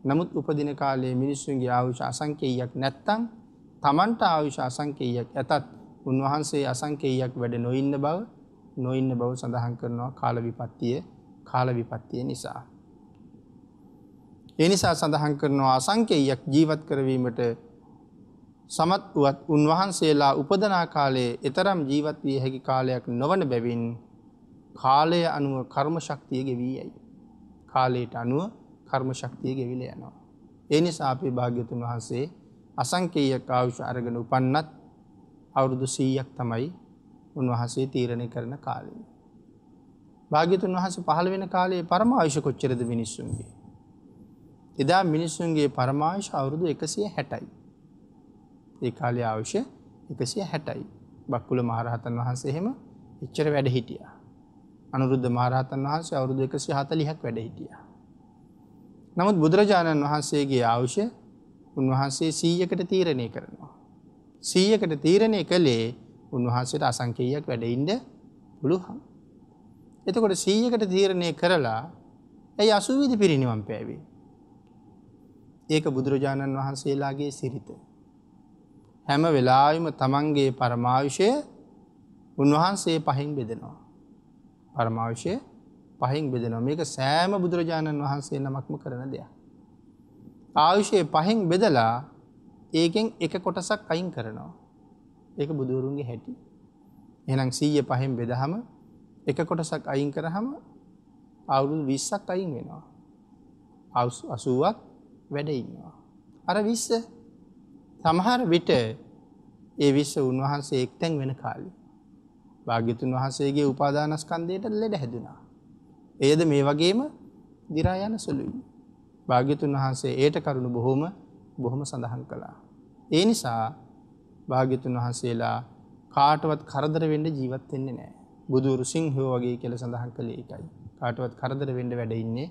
A: නමුත් උපදින කාලයේ මිනිස්සුන්ගේ ආයුෂ අසංකේයයක් නැත්තම් Tamanට ආයුෂ අසංකේයයක් ඇතත් උන්වහන්සේ අසංකේයයක් වැඩ නොඉන්න බව නොඉන්න බව සඳහන් කරනවා කාල විපත්තියේ කාල විපත්තිය නිසා. ඒ නිසා සඳහන් කරනවා අසංකේයයක් ජීවත් කරවීමට සමත් වුවත් උන්වහන්සේලා උපදනා කාලයේ එතරම් ජීවත් විය හැකි කාලයක් නොවන බැවින් කාලය අනුව කර්ම ශක්තිය ගෙවී යයි. කාලයට අනුව කර්ම ශක්තිය ගෙවිල යනවා. ඒ නිසා අපේ භාග්‍යතුන් වහන්සේ අසංකේයයක් ආවුෂ අරගෙන උපන්නත් අවුරුදු සීයක් තමයි උන්වහන්සේ තීරණය කරන කාලය. භාග්‍යතුන් වහස පහළ වෙන කාලයේ පරමාවිශ කොච්චරද මිනිස්සුන්ගේ. එදා මිනිස්සුන්ගේ පරමාවිශ අවුරුදු එකසිය හැටයි. ඒ කාලේ ආවුෂ එකසිය හැටයි. බක්කුල මහරහතන් වහන්සේ එහෙම එච්චර වැඩ හිටියා. අනුරුද්ධ මහරහතන් වහන්සේ අවුරුදු එකසි හතලිහක් වැඩ හිටිය. නමුත් බුදුරජාණන් වහන්සේගේ අවුෂ්‍ය උන්වහන්සේ සීයකට තීරණය කරනවා. සීයකට තීරණය කළේ උන්වහන්සේට අසංකේයක් වැඩඉන්ඩ පුළුහන්. එතකොට සීයකට තීරණය කරලා ඇයි අසුවිධ පිරිනිවම් පැවී. ඒක බුදුරජාණන් වහන්සේලාගේ සිරිත. හැම වෙලාවිම තමන්ගේ පරමාවිෂය උන්වහන්සේ පහින් බෙදෙනවා. පරමාවශය පහින් බෙදනවා මේක සෑම බුදුරජාණන් වහන්සේ නමක්ම කරන දෙයක්. ආයුෂයේ පහින් බෙදලා ඒකෙන් එක කොටසක් අයින් කරනවා. ඒක බුදුරුන්ගේ හැටි. එහනම් සීය පහෙන් බෙදහම එක කොටසක් අයින් කරහම අවුරුදු විස්සක් අයින් වෙනවා. අසුවක් වැඩඉන්නවා. අර විස්ස සමහර විට ඒ විස්ස උන්වහන්සේ එක්තැන් වෙන කාලි. භාග්‍යතුන් වහන්සේගේ උපාදානස්කන්ධයට ලෙඩ හැදුනා. එයද මේ වගේම දිරා යන සුළුයි. භාග්‍යතුන් වහන්සේ ඒට කරුණු බොහොම බොහොම සඳහන් කළා. ඒ නිසා භාග්‍යතුන් වහන්සේලා කාටවත් කරදර වෙන්න ජීවත් වෙන්නේ නැහැ. බුදුරු සිංහෝ වගේ කියලා සඳහන් කළේ ඒකයි. කාටවත් කරදර වෙන්න වැඩ ඉන්නේ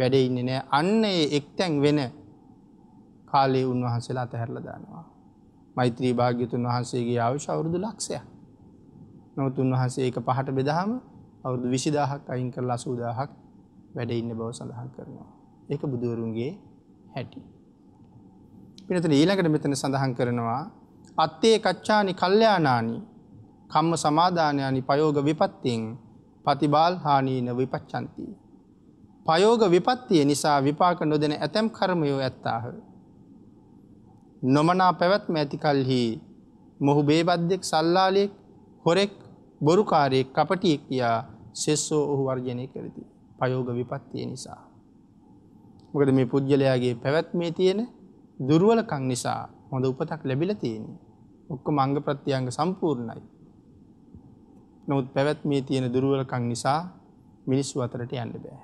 A: වැඩ ඉන්නේ නැහැ. අන්න ඒ එක්තැන් වෙන කාලේ උන්වහන්සේලා අතහැරලා දානවා. මෛත්‍රී භාග්‍යතුන් වහන්සේගේ ආයුෂ අවුරුදු ලක්ෂයක්. නොත් උන්වහන්සේ ඒක පහට බෙදහම අවුදු විසිදාහක් අයින් කර ලසූදාහක් වැඩඉන්න බව සඳහන් කරනවා. ඒක බුදුවරුන්ගේ හැටි. පිනතන ඊළඟට මෙතන සඳහන් කරනවා අත්තේ කච්චානි කල්්‍යයානානි කම්ම සමාධානයානි පයෝග විපත්තිෙන් පතිබාල් හානීන විපච්චන්ති. පයෝග විපත්තිය නිසා විපාක නොදෙන ඇතැම් කර්මයෝ ඇත්තාහ. නොමනා පැවැත්ම ඇතිකල්හි මොහු බේබද්ධෙක් සල්ලාලෙක් හොරෙක් බොරුකාරයෙක් කපටිය කියා සෙස්සෝ ඔහු වර්ජනය කරති පයෝග විපත්තිය නිසා. මොකද මේ පුද්ගලයාගේ පැවැත්මේ තියෙන දුර්ුවලකං නිසා හොඳ උපතක් ලැබිල තියෙන. ඔක්ක මංග ප්‍රත්තියන්ග සම්පූර්ණයි. නොත් පැවැත්මේ තියෙන දුරුවලකං නිසා මිනිස්සු අතරට යන්න බෑ.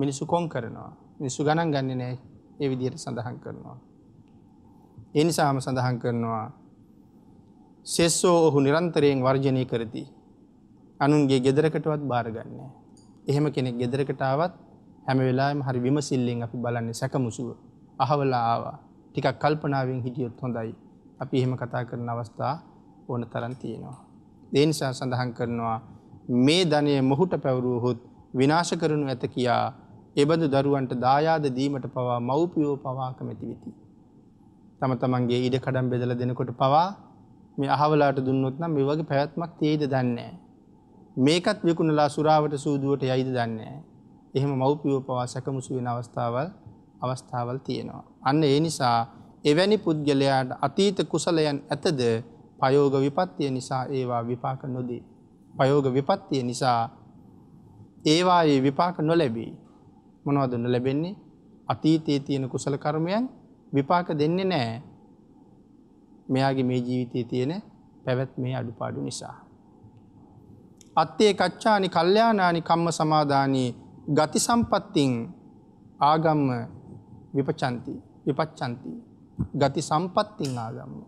A: මිනිස්සු කොන් කරනවා මිනිස්සු ගණන් ගන්න නෑ ඒ විදියට සඳහන් කරනවා. එනිසාම සඳහන් කරනවා සෙස්සෝ ඔහු නිරන්තරයෙන් වර්ජනය කරතිී. අනුන්ගේ ගෙදරකටවත් බාරගන්න. එහෙම කෙනෙක් ගෙදරකටාවත් හැම වෙලාම හරි විමසිල්ලෙන් අපි බලන්න සැකමුසුව අහවලා ආවා ටිකක් කල්පනාවෙන් හිටියොත් හොඳයි අපි එහෙම කතා කරන අවස්ථා ඕන තරන් තියෙනවා. දේනිසා සඳහන් කරනවා මේ ධනය මොහුට පැවරුවහොත් විනාශ කරනු ඇත කියා එබඳු දරුවන්ට දායාද දීමට පවා මව්පියෝ පවාක මැතිවිති. තම තමන්ගේ ඉඩ කඩම් බෙදල දෙනකොට පවා මේ අහවලාට දුන්නොත් නම් මේ වගේ පැවැත්මක් තියේද දන්නේ. මේකත් විකුණලා සුරාවට සූදුවට යයිද දන්නේ. එහෙම මව්පියෝ පවා සැකමුසු වෙන අවස්ථාවල් අවස්ථාවල් තියෙනවා. අන්න ඒ නිසා එවැනි පුද්ගලයාට අතීත කුසලයන් ඇතද පයෝග විපත්තිය නිසා ඒවා විපාක නොදී. පයෝග විපත්තිය නිසා ඒවායේ විපාක නොලැබී මොනවද නොලැබෙන්නේ අතීතයේ තියෙන කුසල කර්මයන් විපාක දෙන්නේ නෑ. මෙයාගේ මේ ජීවිතයේ තියෙන පැවැත්මේ අඩුපාඩු නිසා. අත්තේ කච්චානි කල්්‍යානානි කම්ම සමාධානයේ ගති සම්පත්තිං ආගම්ම විපචන්ති විපච්චන්ති. ගති සම්පත්තිං ආගම්ම.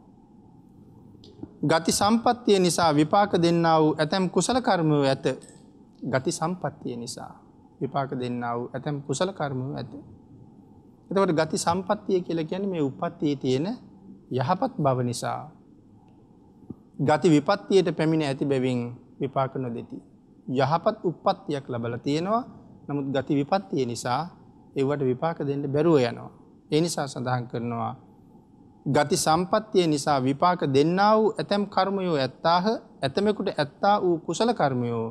A: ගති සම්පත්තිය නිසා විපාක දෙන්නා වූ ඇතැම් කුසල කර්මය ඇත ගති සම්පත්තිය නිසා විපාක දෙන්නා වූ ඇතැම් කුසල කර්මය ඇත. එතකට ගති සම්පත්තිය කියලා ගැන මේ උපත්තිය තියෙන යහපත් බව නිසා. ගති විපත්තියට පැමිණ ඇති බැවින් විපාක නොදෙති. යහපත් උප්පත්තියක් ලබල තියෙනවා නමුත් ගති විපත්තිය නිසා එවට විපාක දෙන්න බැරුව යනවා. ඒ නිසා සඳහන් කරනවා. ගති සම්පත්තිය නිසා විපාක දෙන්නා වූ ඇතැම් කර්මයෝ ඇත්තාහ ඇතමෙකුට ඇත්තා වූ කුසල කර්මයෝ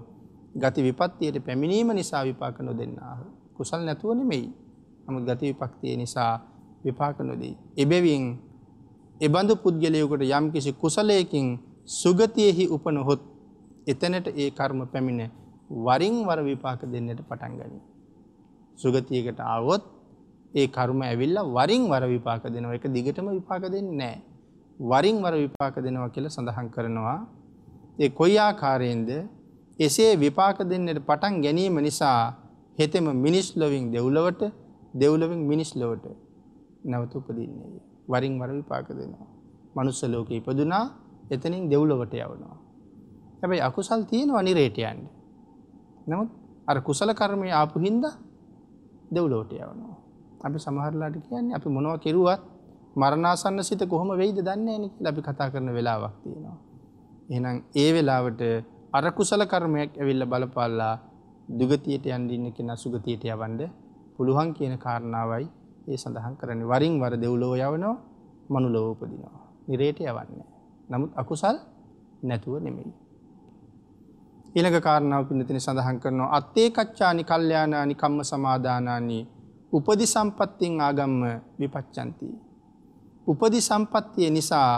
A: ගති විපත්තියට පැමිණීම නිසා විපාක නොදෙන්නාහ. කුසල් නැතුව නෙමෙයි. නමුත් ගති විපක්තිය නිසා විපාක නොදී. එබැවින් එබඳු පුද්ගලයකුට යම් කිසි කුසලයකින් සුගතියෙහි උපනොහොත් එතැනට ඒ කර්ම පැමිණ වරින් වර විපාක දෙන්නට පටන් ගනි. සුගතියකට ආවොත් ඒ කර්ම ඇවිල්ල වරින් වර විපාක දෙනව එක දිගටම විපාක දෙන්නේ නෑ. වරින් වර විපාක දෙනවා කියලා සඳහන් කරනවා. ඒ කොයි ආකාරයෙන්ද එසේ විපාක දෙන්නට පටන් ගැනීම නිසා හෙතෙම මිනිස් ලොවින් දෙව්ලොවට දෙව්ලොවින් මිනිස් ලොවට නැවත උපදින්නේ. වරින් වර විපාක දෙනවා. මනුස්ස ලෝකේ ඉපදුනා එතනින් දෙව්ලොවට යවනවා. හැබැයි අකුසල් තියෙන වනිරේටයන්ට. නමුත් අර කුසල කර්මය ආපු හින්ද දෙව්ලෝට යවනවා. අපි සමහරලාට කියන්නේ අපි මොනව කෙරුවත් මරණාසන්න සිත කොහොම වෙයිද දන්නේ නෑ අපි කතා කරන වෙලාවක් තියෙනවා. එහෙනම් ඒ වෙලාවට අර කුසල කර්මයක් ඇවිල්ලා බලපල්ලා දුගතියට යන්න ඉන්න කෙනා සුගතියට යවන්න පුළුවන් කියන කාරණාවයි ඒ සඳහන් කරන්නේ. වරින් වර දෙව්ලෝ යවනවා, මනුලෝ උපදිනවා. නිරේට යවන්නේ නමුත් අකුසල් නැතුව නෙමෙයි. ඊළඟ කාරණාව පින්නතින සඳහන් කරනවා අත්තේ කච්චානි කල්යාණානි කම්ම සමාදානානි උපදි සම්පත්තින් ආගම්ම විපච්ඡන්ති. උපදි සම්පත්තිය නිසා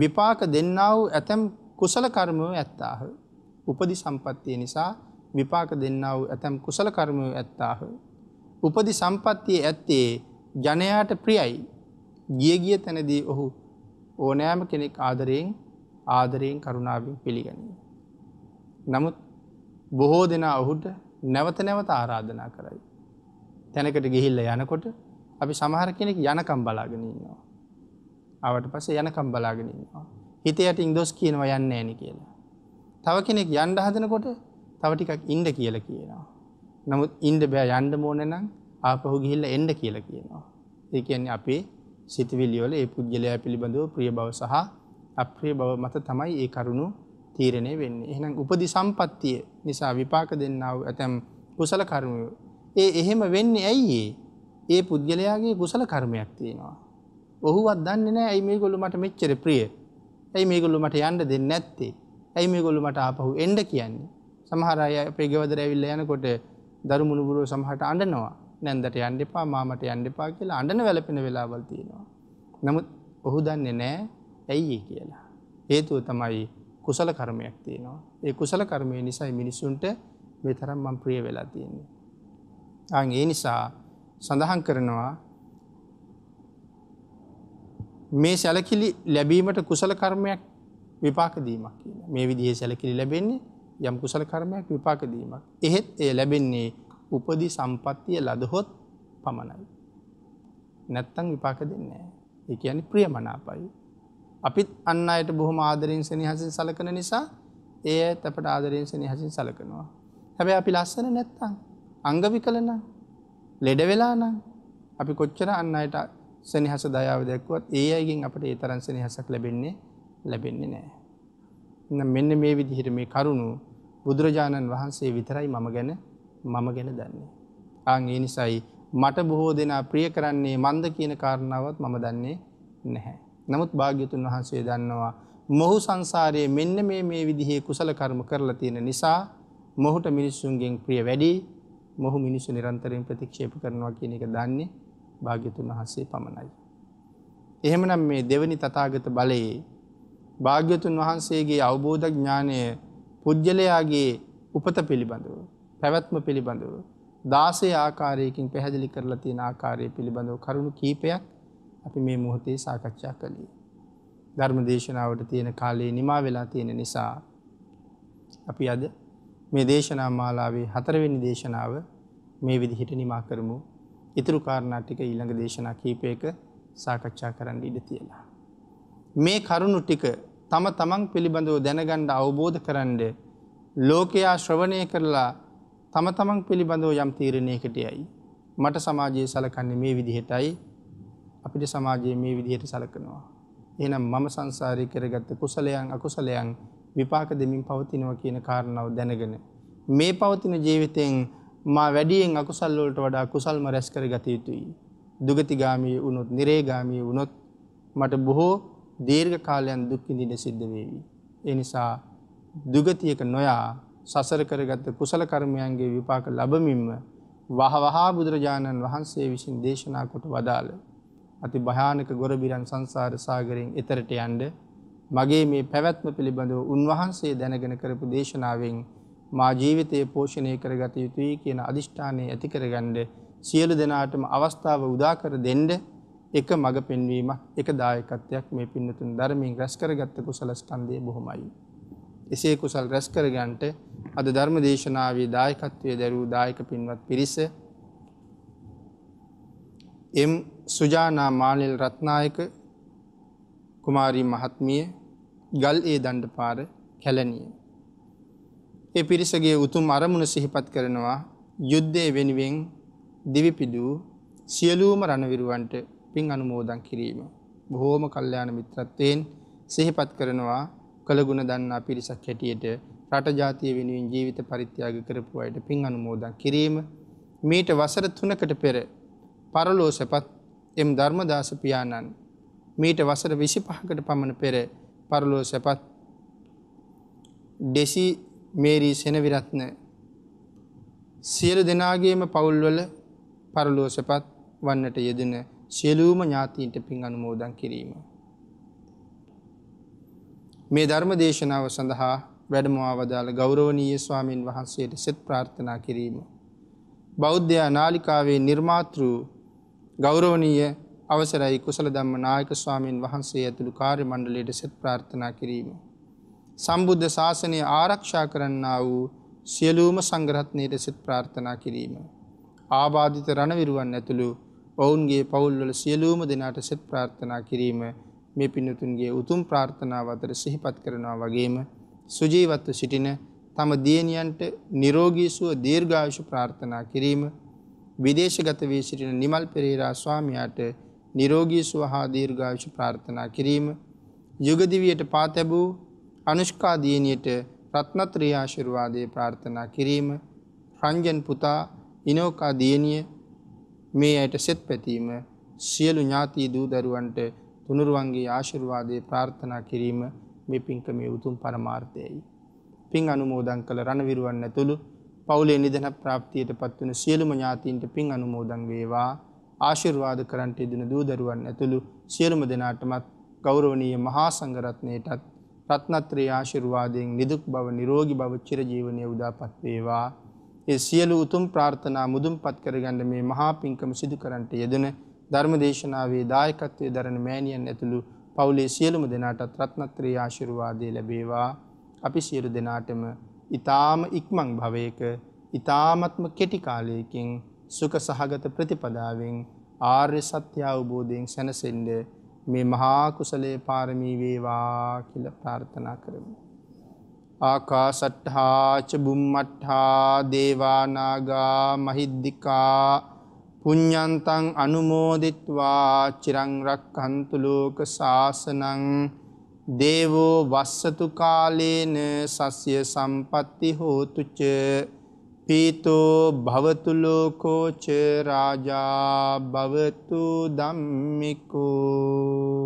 A: විපාක දෙන්නා වූ ඇතම් කුසල කර්ම ඇත්තාහ. උපදි සම්පත්තිය නිසා විපාක දෙන්නා වූ ඇතම් කුසල කර්ම ඇත්තාහ. උපදි සම්පත්තිය ඇත්තේ ජනයාට ප්‍රියයි. ගිය ගිය තැනදී ඔහු ඕනෑම කෙනෙක් ආදරයෙන් ආදරයෙන් කරුණාවෙන් පිළිගනියි. නමුත් බොහෝ දෙනා ඔහුට නැවත නැවත ආරාධනා කරයි. තැනකට ගිහිල්ල යනකොට අපි සමහර කෙනෙක් යනකම් බලාගෙනන්නවා. අවට පස යනකම් බලාගෙනන්නවා. හිතයට ඉන්දොස් කියනවා යන්න ඇනි කියලා. තව කෙනෙක් යන්ඩ හදනකොට තවටිකක් ඉන්ඩ කියල කියනවා. නමුත් ඉන්ඩ බෑ යන්ඩ මෝනනම් ආපහු ගිහිල්ල එන්ඩ කියල කියනවා. ඒකන්නේ අපේ සිතවිලියෝල ඒ පුද්ගලයා පිළිබඳව ප්‍රිය බව සහ අප්‍රිය බව මත තමයි ඒ කරුණු තීරණය වෙන්නේ. එහෙනම් උපදි සම්පත්තිය නිසා විපාක දෙන්නව ඇතැම් කුසල කර්මය. ඒ එහෙම වෙන්නේ ඇයි ඒ පුද්ගලයාගේ කුසල කර්මයක් තියෙනවා. ඔහුවත් දන්නේ නෑ ඇයි මේගොල්ලෝ මට මෙච්චර ප්‍රිය. ඇයි මේගොල්ලෝ මට යන්න දෙන්නේ නැත්තේ? ඇයි මේගොල්ලෝ මට ආපහු එන්න කියන්නේ? සමහර අය අපේ ගෙවදර ඇවිල්ලා යනකොට දරුමුණුබුරෝ සමහරට අඬනවා. නැන්දට යන්න එපා මාමට යන්න එපා කියලා අඬන වැළපෙන වෙලාවල් තියෙනවා. නමුත් ඔහු දන්නේ නෑ ඇයි කියලා. හේතුව තමයි කුසල කර්මයක් තියෙනවා. ඒ කුසල කර්මය නිසයි මිනිස්සුන්ට මෙතරම් මං ප්‍රිය වෙලා තියෙන්නේ. අං ඒ නිසා සඳහන් කරනවා මේ සැලකිලි ලැබීමට කුසල කර්මයක් විපාක දීමක් කියන මේ විදිහ සැලකිලි ලැබෙන්නේ යම් කුසල කර්මයක් විපාක දීමක්. එහෙත් ඒ ලැබෙන්නේ උපදි සම්පත්තිය ලදහොත් පමණයි. නැත්තං විපාක දෙන්නේ නැහැ. ඒ කියන්නේ ප්‍රියමනාපයි. අපිත් අන්න අයට බොහොම ආදරින් සෙනහසින් සලකන නිසා ඒ තැපට ආදරින් සෙනහසින් සලකනවා. හැබැ අපි ලස්සන නැත්තං අංගවි කලන ලෙඩවෙලාන අපි කොච්චර අන්න අයට සෙනහස දයාව දැක්වත් ඒ අයගින් අපට ඒ තරන් සෙනහසක් ලැබෙන්නේ ලැබෙන්නේ නෑ. මෙන්න මේ විදිහිට මේ කරුණු බුදුරජාණන් වහන්සේ විතරයි මම ගැන මම ගැන දන්නේ. අං ඒ නිසයි මට බොහෝ දෙනා ප්‍රිය කරන්නේ මන්ද කියන කාරණාවත් මම දන්නේ නැහැ. නමුත් භාග්‍යතුන් වහන්සේ දන්නවා මොහු සංසාරයේ මෙන්න මේ මේ විදිහේ කුසල කර්ම කරලා තියෙන නිසා මොහුට මිනිස්සුන්ගෙන් ප්‍රිය වැඩි මොහු මිනිස්සු නිරන්තරයෙන් ප්‍රතික්ෂේප කරනවා කියන එක දන්නේ භාග්‍යතුන් වහන්සේ පමණයි. එහෙමනම් මේ දෙවනි තථාගත බලයේ භාග්‍යතුන් වහන්සේගේ අවබෝධ ඥානය පුජ්‍යලයාගේ උපත පිළිබඳව පැවැත්ම පිළිබඳව දාසේ ආකාරයකින් පැහැදිලි කරලා තියෙන ආකාරය පිළිබඳව කරුණු කීපයක් අපි මේ මොහොතේ සාකච්ඡා කළේ. ධර්ම දේශනාවට තියෙන කාලයේ නිමා වෙලා තියෙන නිසා අපි අද මේ දේශනා මාලාවේ හතරවෙනි දේශනාව මේ විදිහට නිමා කරමු. ඉතුරු කාරණා ටික ඊළඟ දේශනා කීපයක සාකච්ඡා කරන්න ඉඩ තියලා. මේ කරුණු ටික තම තමන් පිළිබඳව දැනගන්න අවබෝධ කරන්න ලෝකයා ශ්‍රවණය කරලා තම තමන් පිළිබඳව යම් තීරණයකට යයි. මට සමාජයේ සලකන්නේ මේ විදිහටයි අපිට සමාජයේ මේ විදිහට සලකනවා. එහෙනම් මම සංසාරේ කරගත්ත කුසලයන් අකුසලයන් විපාක දෙමින් පවතිනවා කියන කාරණාව දැනගෙන මේ පවතින ජීවිතෙන් මා වැඩියෙන් අකුසල් වලට වඩා කුසල්ම රැස් කරගත යුතුයි. දුගතිගාමී වුණොත්, නිරේගාමී වුණොත් මට බොහෝ දීර්ඝ කාලයන් දුක් විඳින්න සිද්ධ වේවි. ඒ නිසා දුගතියක නොයා සසර කරගත් කුසල කර්මයන්ගේ විපාක ලැබමින්ම වහවහා බුදුරජාණන් වහන්සේ විසින් දේශනා කොට වදාළ අති භයානක ගොරබිරන් සංසාර සාගරයෙන් එතරට යන්ඩ මගේ මේ පැවැත්ම පිළිබඳව උන්වහන්සේ දැනගෙන කරපු දේශනාවෙන් මා ජීවිතය පෝෂණය කරගත යුතුයි කියන අධිෂ්ඨානය ඇති කරගණ්ඩ සියලු දෙනාටම අවස්ථාව උදාකර දෙන්ඩ එක මඟ පෙන්වීම එක දායකත්වයක් මේ පින්නතුන් ධර්මින් රැස් කරගත්ත කුසලස්කන්දය බොහොමයි. එසේ කුසල් රැස් කරගන්ට අද ධර්ම දේශනාවේ දායකත්වය දැරූ දායක පින්වත් පිරිස එම් සුජානා මාලෙල් රත්නායක කුමාරී මහත්මිය ගල් ඒ දණ්ඩ පාර කැලනිය. ඒ පිරිසගේ උතුම් අරමුණ සිහිපත් කරනවා යුද්ධය වෙනුවෙන් දිවිපිදූ සියලූම රණවිරුවන්ට පින් අනුමෝදන් කිරීම. බොහෝම කල්්‍යයාන මිත්‍රත්වයෙන් සිහිපත් කරනවා කළගුණ දන්නා පිරිසක් හැටියට රටජාතිය වෙනුවෙන් ජීවිත පරිත්‍යාග කරපු අයට පින් අනුමෝදන් කිරීම මීට වසර තුනකට පෙර පරලෝ සැපත් එම ධර්මදාස පියාණන් මීට වසර විසි පහකට පමණ පෙර පරලෝ සැපත් ඩෙසි මේරී සෙනවිරත්න සියලු දෙනාගේම පවුල්වල පරලෝ සැපත් වන්නට යෙදෙන සියලූම ඥාතීන්ට පින් අනුමෝදන් කිරීම. මේ ධර්ම දේශනාව සඳහා වැඩමවාවදාළ ගෞරෝණීය ස්වාමීන් වහන්සේට සෙත් ප්‍රාර්ථනා කිරීම. බෞද්ධයා නාලිකාවේ නිර්මාතෘූ ගෞරවනීය අවසරයි කුසල ධම්ම නායක ස්වාමීන් වහන්සේ ඇතුළු කාර්ය මණ්ඩලයට සෙත් ප්‍රාර්ථනා කිරීම. සම්බුද්ධ ශාසනය ආරක්ෂා කරන්නා වූ සියලූම සංග්‍රහත්නයට සෙත් ප්‍රාර්ථනා කිරීම. ආබාධිත රණවිරුවන් ඇතුළු ඔවුන්ගේ පවුල්වල සියලූම දෙනාට සෙත් ප්‍රාර්ථනා කිරීම මේ පින්නතුන්ගේ උතුම් ප්‍රාර්ථනාව අතර සිහිපත් කරනවා වගේම සුජීවත්ව සිටින තම දියණියන්ට නිරෝගී සුව දීර්ඝායුෂ ප්‍රාර්ථනා කිරීම විදේශගත වී සිටින නිමල් පෙරේරා ස්වාමියාට නිරෝගී සුව හා දීර්ඝායුෂ ප්‍රාර්ථනා කිරීම යුගදිවියට පාතැබූ අනුෂ්කා දියණියට රත්නත්‍රී ආශිර්වාදයේ ප්‍රාර්ථනා කිරීම රංජන් පුතා ඉනෝකා දියණිය මේ ඇයට සෙත් පැතීම සියලු ඥාති දූ දරුවන්ට තුනුරුවන්ගේ ආශිර්වාදයේ ප්‍රාර්ථනා කිරීම මේ පින්කමේ උතුම් පරමාර්ථයයි. පින් අනුමෝදන් කළ රණවිරුවන් ඇතුළු පවුලේ නිදන ප්‍රාප්තියට පත්වන සියලුම ඥාතීන්ට පින් අනුමෝදන් වේවා ආශිර්වාද කරන්ට ඉදින දූදරුවන් ඇතුළු සියලුම දෙනාටමත් ගෞරවනීය මහා සංඝරත්නයටත් රත්නත්‍රයේ ආශිර්වාදයෙන් නිදුක් බව නිරෝගී බව චිරජීවනයේ උදාපත් වේවා ඒ සියලු උතුම් ප්‍රාර්ථනා මුදුන්පත් කරගන්න මේ මහා පින්කම සිදු කරන්ට යෙදෙන ධර්මදේශනාවේ දායකත්වයේ දරන මෑණියන් ඇතුළු පවුලේ සියලුම දෙනාටත් රත්නත්‍රයේ ආශිර්වාදය ලැබේවා අපි සියලු දෙනාටම ඉතාම ඉක්මං භවයක ඉතාමත්ම කෙටිකාලයකින් සුක සහගත ප්‍රතිපදාවෙන් ආර්ය සත්‍ය අවබෝධයෙන් සැනසෙන්ඩ මේ මහාකුසලේ පාරමී වේවා කියල ප්‍රාර්ථනා කරමු. ආකාසට්හාච බුම්මට්හා දේවානාගා මහිද්දිකා පුඤ්ඥන්තන් අනුමෝදිත්වා චිරංරක් හන්තුලෝක ශාසනං දේවෝ වස්සතු කාලේන සස්්‍ය සම්පත්ති හෝතුච පීතෝ භවතු ලෝකෝච රාජා භවතු ධම්මිකෝ